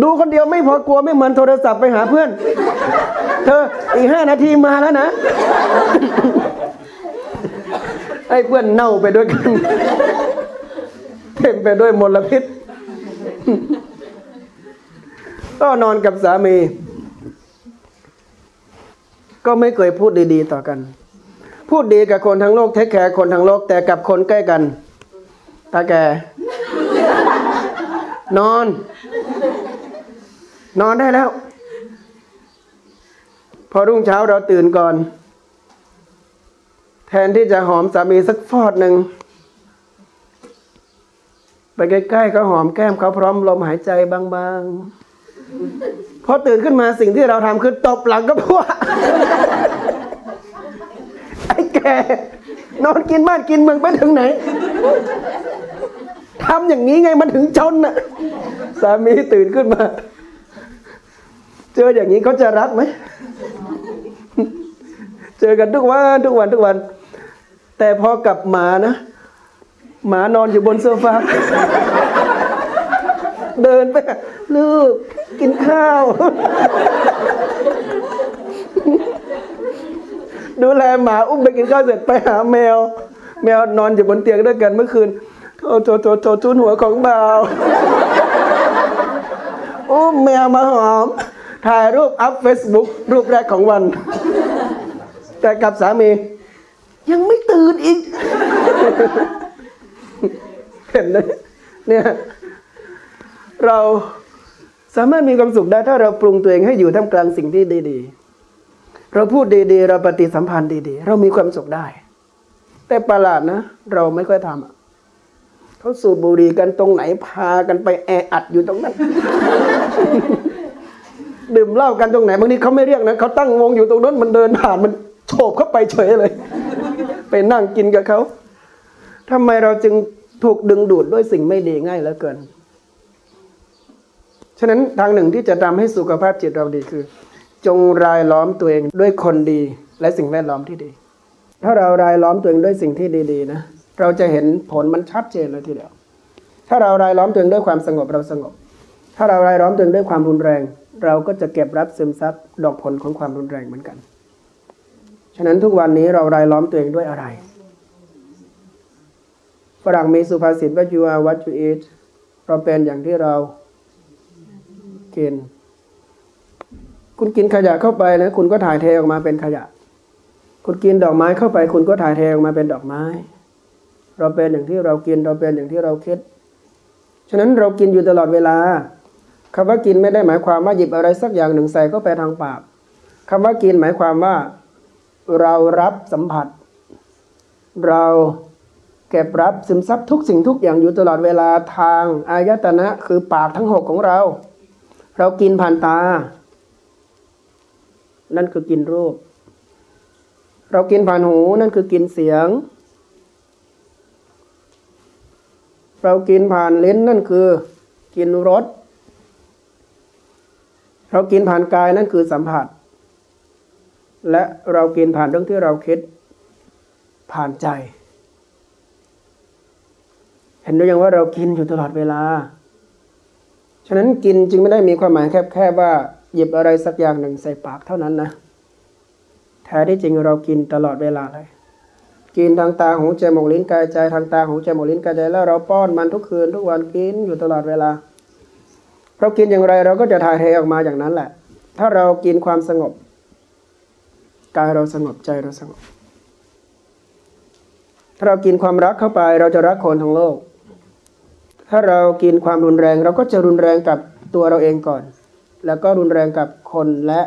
ดูคนเดียวไม่พอกลัวไม่เหมือนโทรศัพท์ไปหาเพื่อน เธออีกห้านาทีมาแล้วนะให้เพื่อนเน่าไปด้วยกัน เต็มไปด้วยมลพิษ ก็นอนกับสามี ก็ไม่เคยพูดดีๆต่อกัน พูดดีกับคนทั้งโลกเทคแคร์คนทั้งโลก แต่กับคนใกล้กันตาแก นอน นอนได้แล้ว พอรุ่งเช้าเราตื่นก่อน แทนที่จะหอมสามีสักฟอดหนึ่ง ไปใกล้ๆเขาหอมแก้มเขาพร้อมลมหายใจบางๆพอตื่นขึ้นมาสิ่งที่เราทำคือตบหลังก็พวกไอ้แกนอนกินบ้านกินเมืองไปถึงไหนทำอย่างนี้ไงมันถึงจนน่ะสามีตื่นขึ้นมา เจออย่างนี้เขาจะรักไหมเจอกันทุกวันทุกวันทุกวัน แต่พอกลับมานะ หมานอนอยู่บนโซฟาเดินไปลุกกินข้าว ดูแลหมาอุ้มไปกินข้าวเสร็จไปหาแมว แมวนอนอยู่บนเตียงด้วยกันเมื่อคืนโอ้โถโถโถทูนหัวของบ่าวอุ้มแมวมาหอม ถ่ายรูป up Facebook รูปแรกของวัน แต่กับสามี ยังไม่ตื่นอีก ห็นไหมเนี่ยเราสามารถมีความสุขได้ถ้าเราปรุงตัวเองให้อยู่ท่ามกลางสิ่งที่ดีๆ เราพูดดีๆ เราปฏิสัมพันธ์ดีๆ เรามีความสุขได้ แต่ประหลาดนะ เราไม่ค่อยทำเขาสูบบุหรี่กันตรงไหนพากันไปแออัดอยู่ตรงนั้น ดื่มเหล้ากันตรงไหนบางทีเขาไม่เรียกนะเขาตั้งวงอยู่ตรงนั้นมันเดินผ่านมันโฉบเข้าไปเฉยเลย ไปนั่งกินกับเขาทำไมเราจึง ถูกดึงดูดด้วยสิ่งไม่ดีง่ายเหลือเกิน ฉะนั้นทางหนึ่งที่จะทำให้สุขภาพจิตเราดีคือ จงรายล้อมตัวเองด้วยคนดีและสิ่งแวดล้อมที่ดี ถ้าเรารายล้อมตัวเองด้วยสิ่งที่ดีๆนะ เราจะเห็นผลมันชัดเจนเลยทีเดียว ถ้าเรารายล้อมตัวเองด้วยความสงบเราสงบ ถ้าเรารายล้อมตัวเองด้วยความรุนแรง เราก็จะเก็บรับซึมซับดอกผลของความรุนแรงเหมือนกัน ฉะนั้นทุกวันนี้เรารายล้อมตัวเองด้วยอะไร ฝรั่งมีสุภาษิตว่า you are what you eat เราเป็นอย่างที่เรากิน คุณกินขยะเข้าไปนะคุณก็ถ่ายเทออกมาเป็นขยะ คุณกินดอกไม้เข้าไป คุณก็ถ่ายเทออกมาเป็นดอกไม้ เราเป็นอย่างที่เรากิน เราเป็นอย่างที่เราคิด ฉะนั้นเรากินอยู่ตลอดเวลาคำว่ากินไม่ได้หมายความว่าหยิบอะไรสักอย่างหนึ่งใส่ก็ไปทางปากคำว่ากินหมายความว่า เรารับสัมผัส เรา เก็บรับซึมซับทุกสิ่งทุกอย่างอยู่ตลอดเวลาทางอายตนะคือปากทั้งหกของเรา เรากินผ่านตา นั่นคือกินรูป เรากินผ่านหูนั่นคือกินเสียง เรากินผ่านลิ้นนั่นคือ กินรสเรากินผ่านกายนั่นคือสัมผัส และเรากินผ่านเรื่องที่เราคิดผ่านใจ เห็นด้วยยังว่าเรากินอยู่ตลอดเวลา ฉะนั้นกินจึงไม่ได้มีความหมายแค่แค่ว่าหยิบอะไรสักอย่างหนึ่งใส่ปากเท่านั้นนะแท้ที่จริงเรากินตลอดเวลาเลย กินทางตาหูจมูกลิ้นกายใจทางตาหูจมูกลิ้นกายใจแล้วเราป้อนมันทุกคืนทุกวันกินอยู่ตลอดเวลาเรากินอย่างไรเราก็จะถ่ายเทออกมาอย่างนั้นแหละ ถ้าเรากินความสงบกายเราสงบใจเราสงบ ถ้าเรากินความรักเข้าไป เราจะรักคนทั้งโลก ถ้าเรากินความรุนแรง เราก็จะรุนแรงกับตัวเราเองก่อน แล้วก็รุนแรงกับคนและ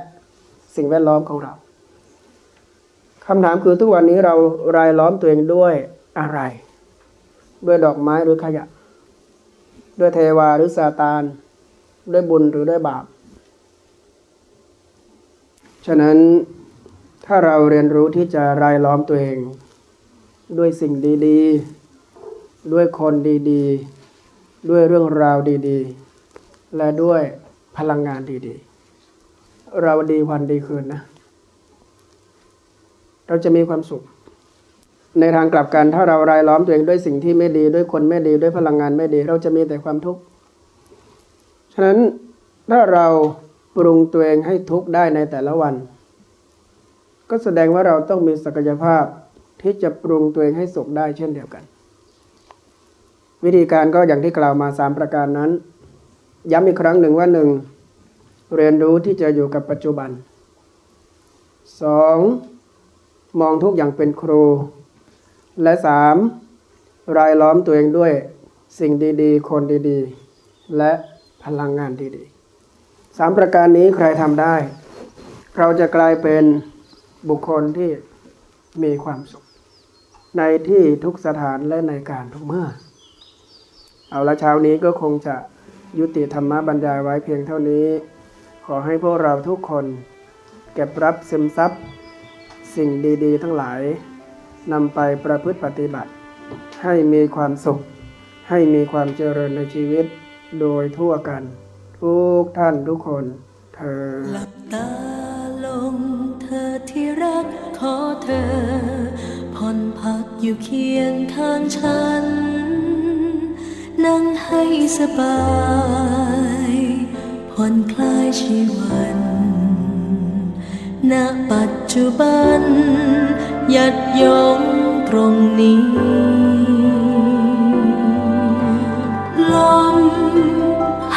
สิ่งแวดล้อมของเราคำถามคือทุกวันนี้เรารายล้อมตัวเองด้วยอะไร ด้วยดอกไม้หรือขยะ ด้วยเทวาหรือซาตาน ด้วยบุญหรือด้วยบาป ฉะนั้นถ้าเราเรียนรู้ที่จะรายล้อมตัวเอง ด้วยสิ่งดี ๆ ด้วยคนดี ๆ ด้วยเรื่องราวดีๆ และด้วยพลังงานดีๆ เราดีวันดีคืนนะ เราจะมีความสุข ในทางกลับกันถ้าเรารายล้อมตัวเองด้วยสิ่งที่ไม่ดีด้วยคนไม่ดีด้วยพลังงานไม่ดี เราจะมีแต่ความทุกข์ ฉะนั้นถ้าเราปรุงตัวเองให้ทุกข์ได้ในแต่ละวัน ก็แสดงว่าเราต้องมีศักยภาพที่จะปรุงตัวเองให้สุขได้เช่นเดียวกัน วิธีการก็อย่างที่กล่าวมาสามประการนั้น ย้ำอีกครั้งหนึ่งว่าหนึ่งเรียนรู้ที่จะอยู่กับปัจจุบันสองมองทุกอย่างเป็นครู และสามรายล้อมตัวเองด้วยสิ่งดีๆ คนดีๆ และพลังงานดีๆสามประการนี้ใครทำได้ เราจะกลายเป็นบุคคลที่มีความสุข ในที่ทุกสถานและในการทุกเมื่อ เอาละเช้านี้ก็คงจะยุติธรรมะบรรยายไว้เพียงเท่านี้ ขอให้พวกเราทุกคน เก็บรับซึมซับสิ่งดีๆ ทั้งหลายนำไปประพฤติปฏิบัติ ให้มีความสุข ให้มีความเจริญในชีวิตโดยทั่วกัน ทุกท่านทุกคนเธอหลับตาลงเธอที่รักขอเธอผ่อนพักอยู่เคียงข้างฉัน นั่งให้สบายผ่อนคลายชีวัน ณ ปัจจุบัน ยัดยงตรงนี้ ลม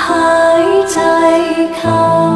หายใจเข้า